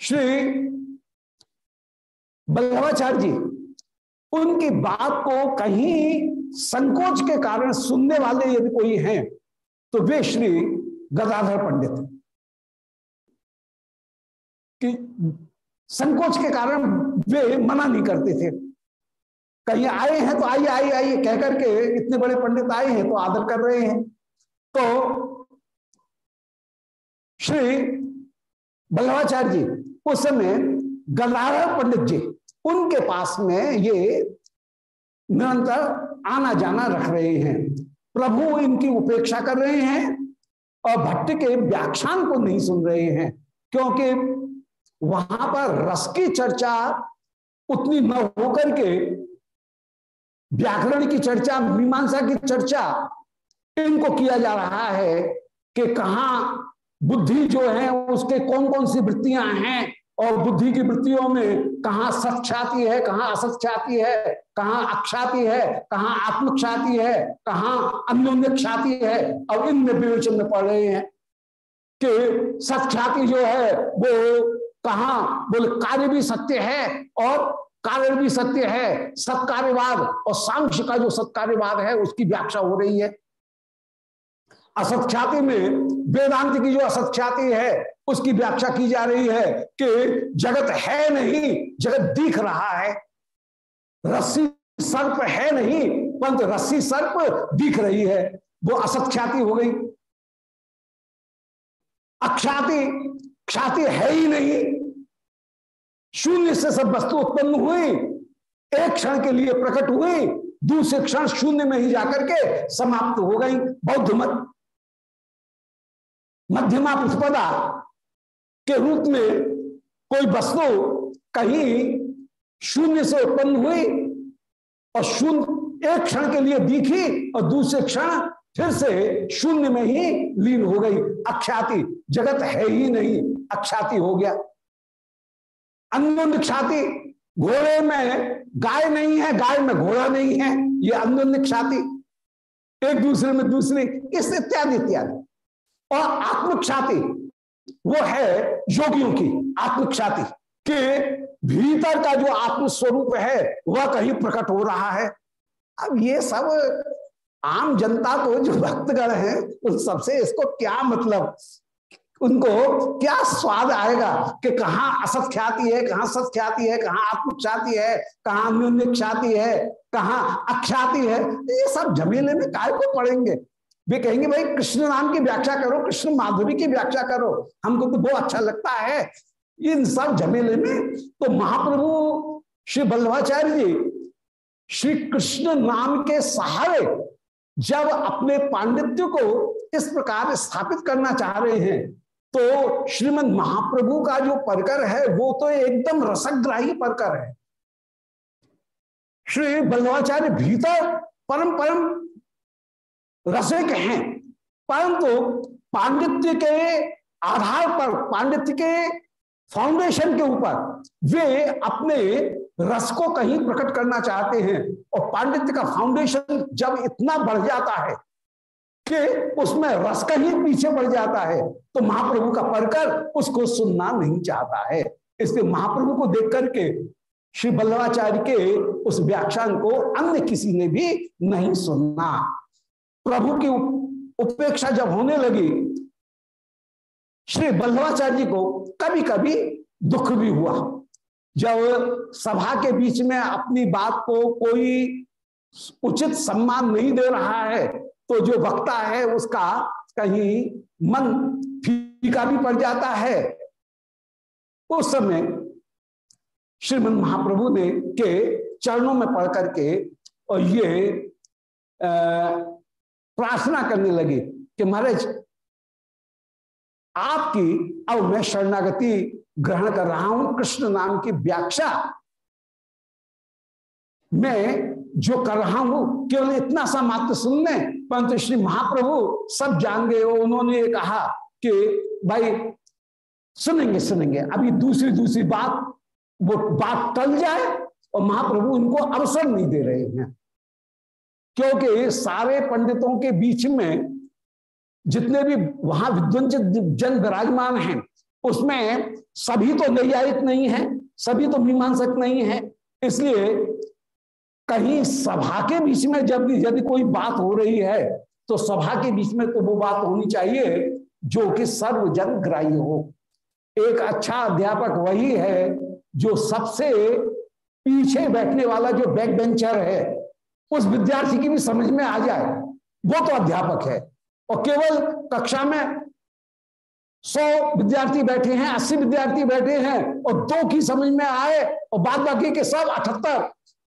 Speaker 1: श्री बल्लभाचार्य जी, उनकी बात को कहीं संकोच के कारण सुनने वाले यदि कोई हैं तो वे श्री गदाधर पंडित। कि संकोच के कारण वे मना नहीं करते थे। कहीं आए हैं तो आइए आइए आइए कह करके इतने बड़े पंडित आए हैं तो आदर कर रहे हैं। तो श्री बल्लभाचार्य जी उस समय गंगाधर पंडित जी उनके पास में ये निरंतर आना जाना रख रहे हैं। प्रभु इनकी उपेक्षा कर रहे हैं और भट्ट के व्याख्यान को नहीं सुन रहे हैं क्योंकि वहाँ पर रस की चर्चा उतनी न होकर के व्याकरण की चर्चा, मीमांसा की चर्चा इनको किया जा रहा है कि कहा बुद्धि जो है, उसके कौन कौन सी वृत्तियाँ हैं और बुद्धि की वृत्तियों में कहा सत्ख्याति है, कहाँ असत्ख्याति है, कहाँ अक्षाति है, कहाँ आत्मख्याति है, कहाँ अन्योन्य ख्याति है। अब इन विवेचन में पढ़ रहे हैं कि सत्ख्याति जो है, वो कहा, बोले, कार्य भी सत्य है और कार्य भी सत्य है, सत्कार्यवाद और सांख्य का जो सत्कार्यवाद है, उसकी व्याख्या हो रही है। असत्ख्याति में, वेदांत की जो असत्ख्याति है, उसकी व्याख्या की जा रही है कि जगत है नहीं, जगत दिख रहा है। रस्सी सर्प है नहीं, परंतु रस्सी सर्प दिख रही है। वो असत्ख्याति हो गई। अख्याति ख्याति है ही नहीं शून्य से सब वस्तु उत्पन्न हुई, एक क्षण के लिए प्रकट हुई, दूसरे क्षण शून्य में ही जाकर के समाप्त हो गई, बौद्ध मत। मध्यमा प्रतिपदा के रूप में कोई वस्तु कहीं शून्य से उत्पन्न हुई और शून्य, एक क्षण के लिए दिखी और दूसरे क्षण फिर से शून्य में ही लीन हो गई। अख्याति, जगत है ही नहीं, अख्याति हो गया। ख्याति। घोड़े में गाय नहीं है, गाय में घोड़ा नहीं है, ये ख्याति। एक दूसरे में दूसरी, इस इत्यादि इत्यादि। और आत्मख्याति, वो है योगियों की आत्मख्याति, के भीतर का जो आत्म स्वरूप है, वह कहीं प्रकट हो रहा है। अब ये सब आम जनता को जो भक्तगण है, उन सबसे इसको क्या मतलब? उनको क्या स्वाद आएगा कि कहाँ असत ख्याति है, कहाँ सत ख्याति है, कहाँ आत्मख्याति है, कहाँ अन्योन्य ख्याति है, कहाँ अख्याति है? ये सब झमेले में काय को पड़ेंगे? वे कहेंगे, भाई, कृष्ण नाम की व्याख्या करो, कृष्ण माधुरी की व्याख्या करो। हमको तो बहुत अच्छा लगता है। इन सब झमेले में तो महाप्रभु श्री बल्लभाचार्य जी, श्री कृष्ण नाम के सहारे जब अपने पांडित्य को इस प्रकार स्थापित करना चाह रहे हैं तो श्रीमद महाप्रभु का जो परकर है, वो तो एकदम रसग्राही परकर है। श्री बल्लभाचार्य भीतर परम परम रसिक हैं, परंतु पांडित्य के आधार पर, पांडित्य के फाउंडेशन के ऊपर वे अपने रस को कहीं प्रकट करना चाहते हैं। और पांडित्य का फाउंडेशन जब इतना बढ़ जाता है कि उसमें रस कहीं पीछे पड़ जाता है। तो महाप्रभु का पढ़कर उसको सुनना नहीं चाहता है। इसलिए महाप्रभु को देख करके श्री बल्लभाचार्य के उस व्याख्यान को अन्य किसी ने भी नहीं सुनना प्रभु की उपेक्षा जब होने लगी, श्री बल्लभाचार्य को कभी कभी दुख भी हुआ। जब सभा के बीच में अपनी बात को कोई उचित सम्मान नहीं दे रहा है तो जो वक्ता है उसका कहीं मन फीका भी पड़ जाता है। उस समय श्रीमद महाप्रभु ने के चरणों में पढ़ करके और ये प्रार्थना करने लगे कि महाराज, आपकी, अब मैं शरणागति ग्रहण कर रहा हूँ, कृष्ण नाम की व्याख्या मैं जो कर रहा हूँ, केवल इतना सा मात्र सुनने परंतु श्री महाप्रभु सब जान गए उन्होंने ये कहा कि भाई, सुनेंगे सुनेंगे। अभी दूसरी दूसरी बात, वो बात टल जाए और महाप्रभु उनको अवसर नहीं दे रहे हैं। क्योंकि सारे पंडितों के बीच में जितने भी वहाँ विद्वंस जन विराजमान हैं, उसमें सभी तो नैयायिक नहीं है, सभी तो मीमांसक नहीं है। इसलिए कहीं सभा के बीच में जब यदि कोई बात हो रही है तो सभा के बीच में तो वो बात होनी चाहिए जो कि सर्वजन ग्राह्य हो। एक अच्छा अध्यापक वही है जो सबसे पीछे बैठने वाला जो बैक बेंचर है, उस विद्यार्थी की भी समझ में आ जाए, वो तो अध्यापक है। और केवल कक्षा में सौ विद्यार्थी बैठे हैं, अस्सी विद्यार्थी बैठे हैं, और दो की समझ में आए, और बाद बाकी के सब अठहत्तर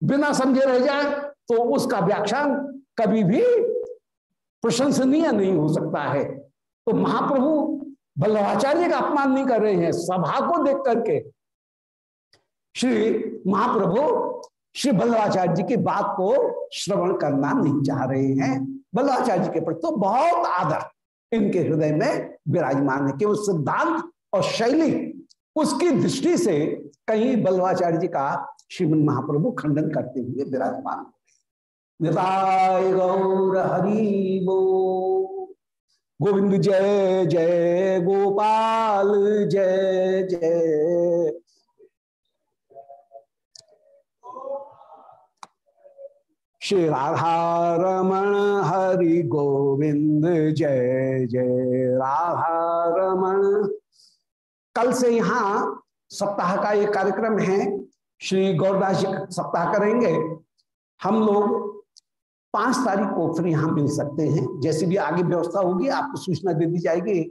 Speaker 1: बिना समझे रह जाए तो उसका व्याख्यान कभी भी प्रशंसनीय नहीं हो सकता है। तो महाप्रभु बल्लभाचार्य का अपमान नहीं कर रहे हैं, सभा को देख करके। श्री महाप्रभु श्री बल्लभाचार्य जी की बात को श्रवण करना नहीं चाह रहे हैं। बल्लभाचार्य जी के प्रति तो बहुत आदर, इनके हृदय में विराजमान है केवल सिद्धांत और शैली, उसकी दृष्टि से कहीं बल्लभाचार्य जी का श्रीमन महाप्रभु खंडन करते हुए विराजमान निताय गौर हरि गोविंद जय जय गोपाल, जय जय। श्री राधा रमण हरि गोविंद, जय जय। राधा रमण। कल से यहाँ सप्ताह का एक कार्यक्रम है। श्री गौरदास जी सप्ताह करेंगे। हम लोग पाँच तारीख को फिर यहाँ मिल सकते हैं। जैसे भी आगे व्यवस्था होगी, आपको सूचना दे दी जाएगी।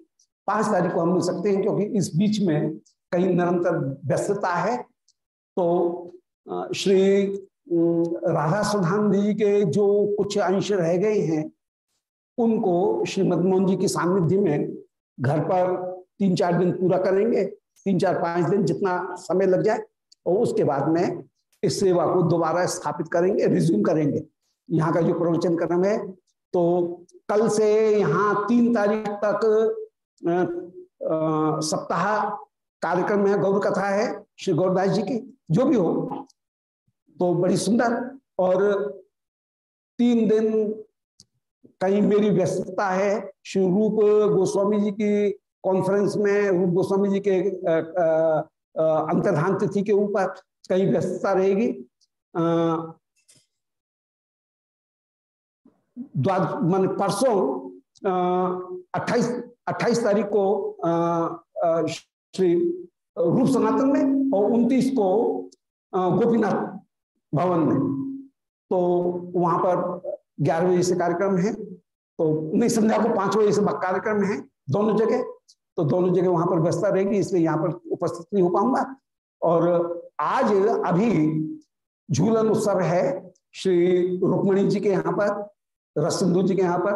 Speaker 1: पाँच तारीख को हम मिल सकते हैं, क्योंकि इस बीच में कहीं निरंतर व्यस्तता है। तो श्री राधा सुधान जी के जो कुछ अंश रह गए हैं, उनको श्री मदमोहन जी के सानिध्य में घर पर तीन चार दिन पूरा करेंगे। तीन चार पाँच दिन जितना समय लग जाए और उसके बाद में इस सेवा को दोबारा स्थापित करेंगे रिज्यूम करेंगे। यहाँ का जो प्रवचन क्रम है तो कल से यहाँ तीन तारीख तक सप्ताह कार्यक्रम है, गौर कथा है, श्री गौरदास जी की, जो भी हो तो बड़ी सुंदर और तीन दिन कहीं मेरी व्यस्तता है, श्री रूप गोस्वामी जी की कॉन्फ्रेंस में, रूप गोस्वामी जी के अंतर्धान तिथि के ऊपर कहीं व्यस्तता रहेगी। मान परसों अट्ठाईस अट्ठाईस तारीख को श्री रूप सनातन में और उनतीस को गोपीनाथ भवन में। तो वहाँ पर ग्यारह बजे से कार्यक्रम है। तो नहीं, संध्या को पाँच बजे से कार्यक्रम है। दोनों जगह। तो दोनों जगह वहाँ पर व्यवस्था रहेगी, इसलिए यहाँ पर उपस्थित नहीं हो पाऊँगा। और आज अभी झूलन उत्सव है श्री रुक्मणी जी के यहाँ पर रसिंधु जी के यहाँ पर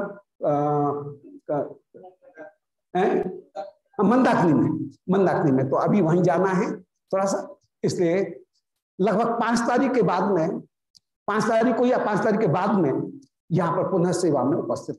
Speaker 1: मंदाकिनी में मंदाकिनी में। तो अभी वहीं जाना है थोड़ा सा, इसलिए लगभग पाँच तारीख के बाद में, पाँच तारीख को या पाँच तारीख के बाद में यहाँ पर पुनः सेवा में उपस्थित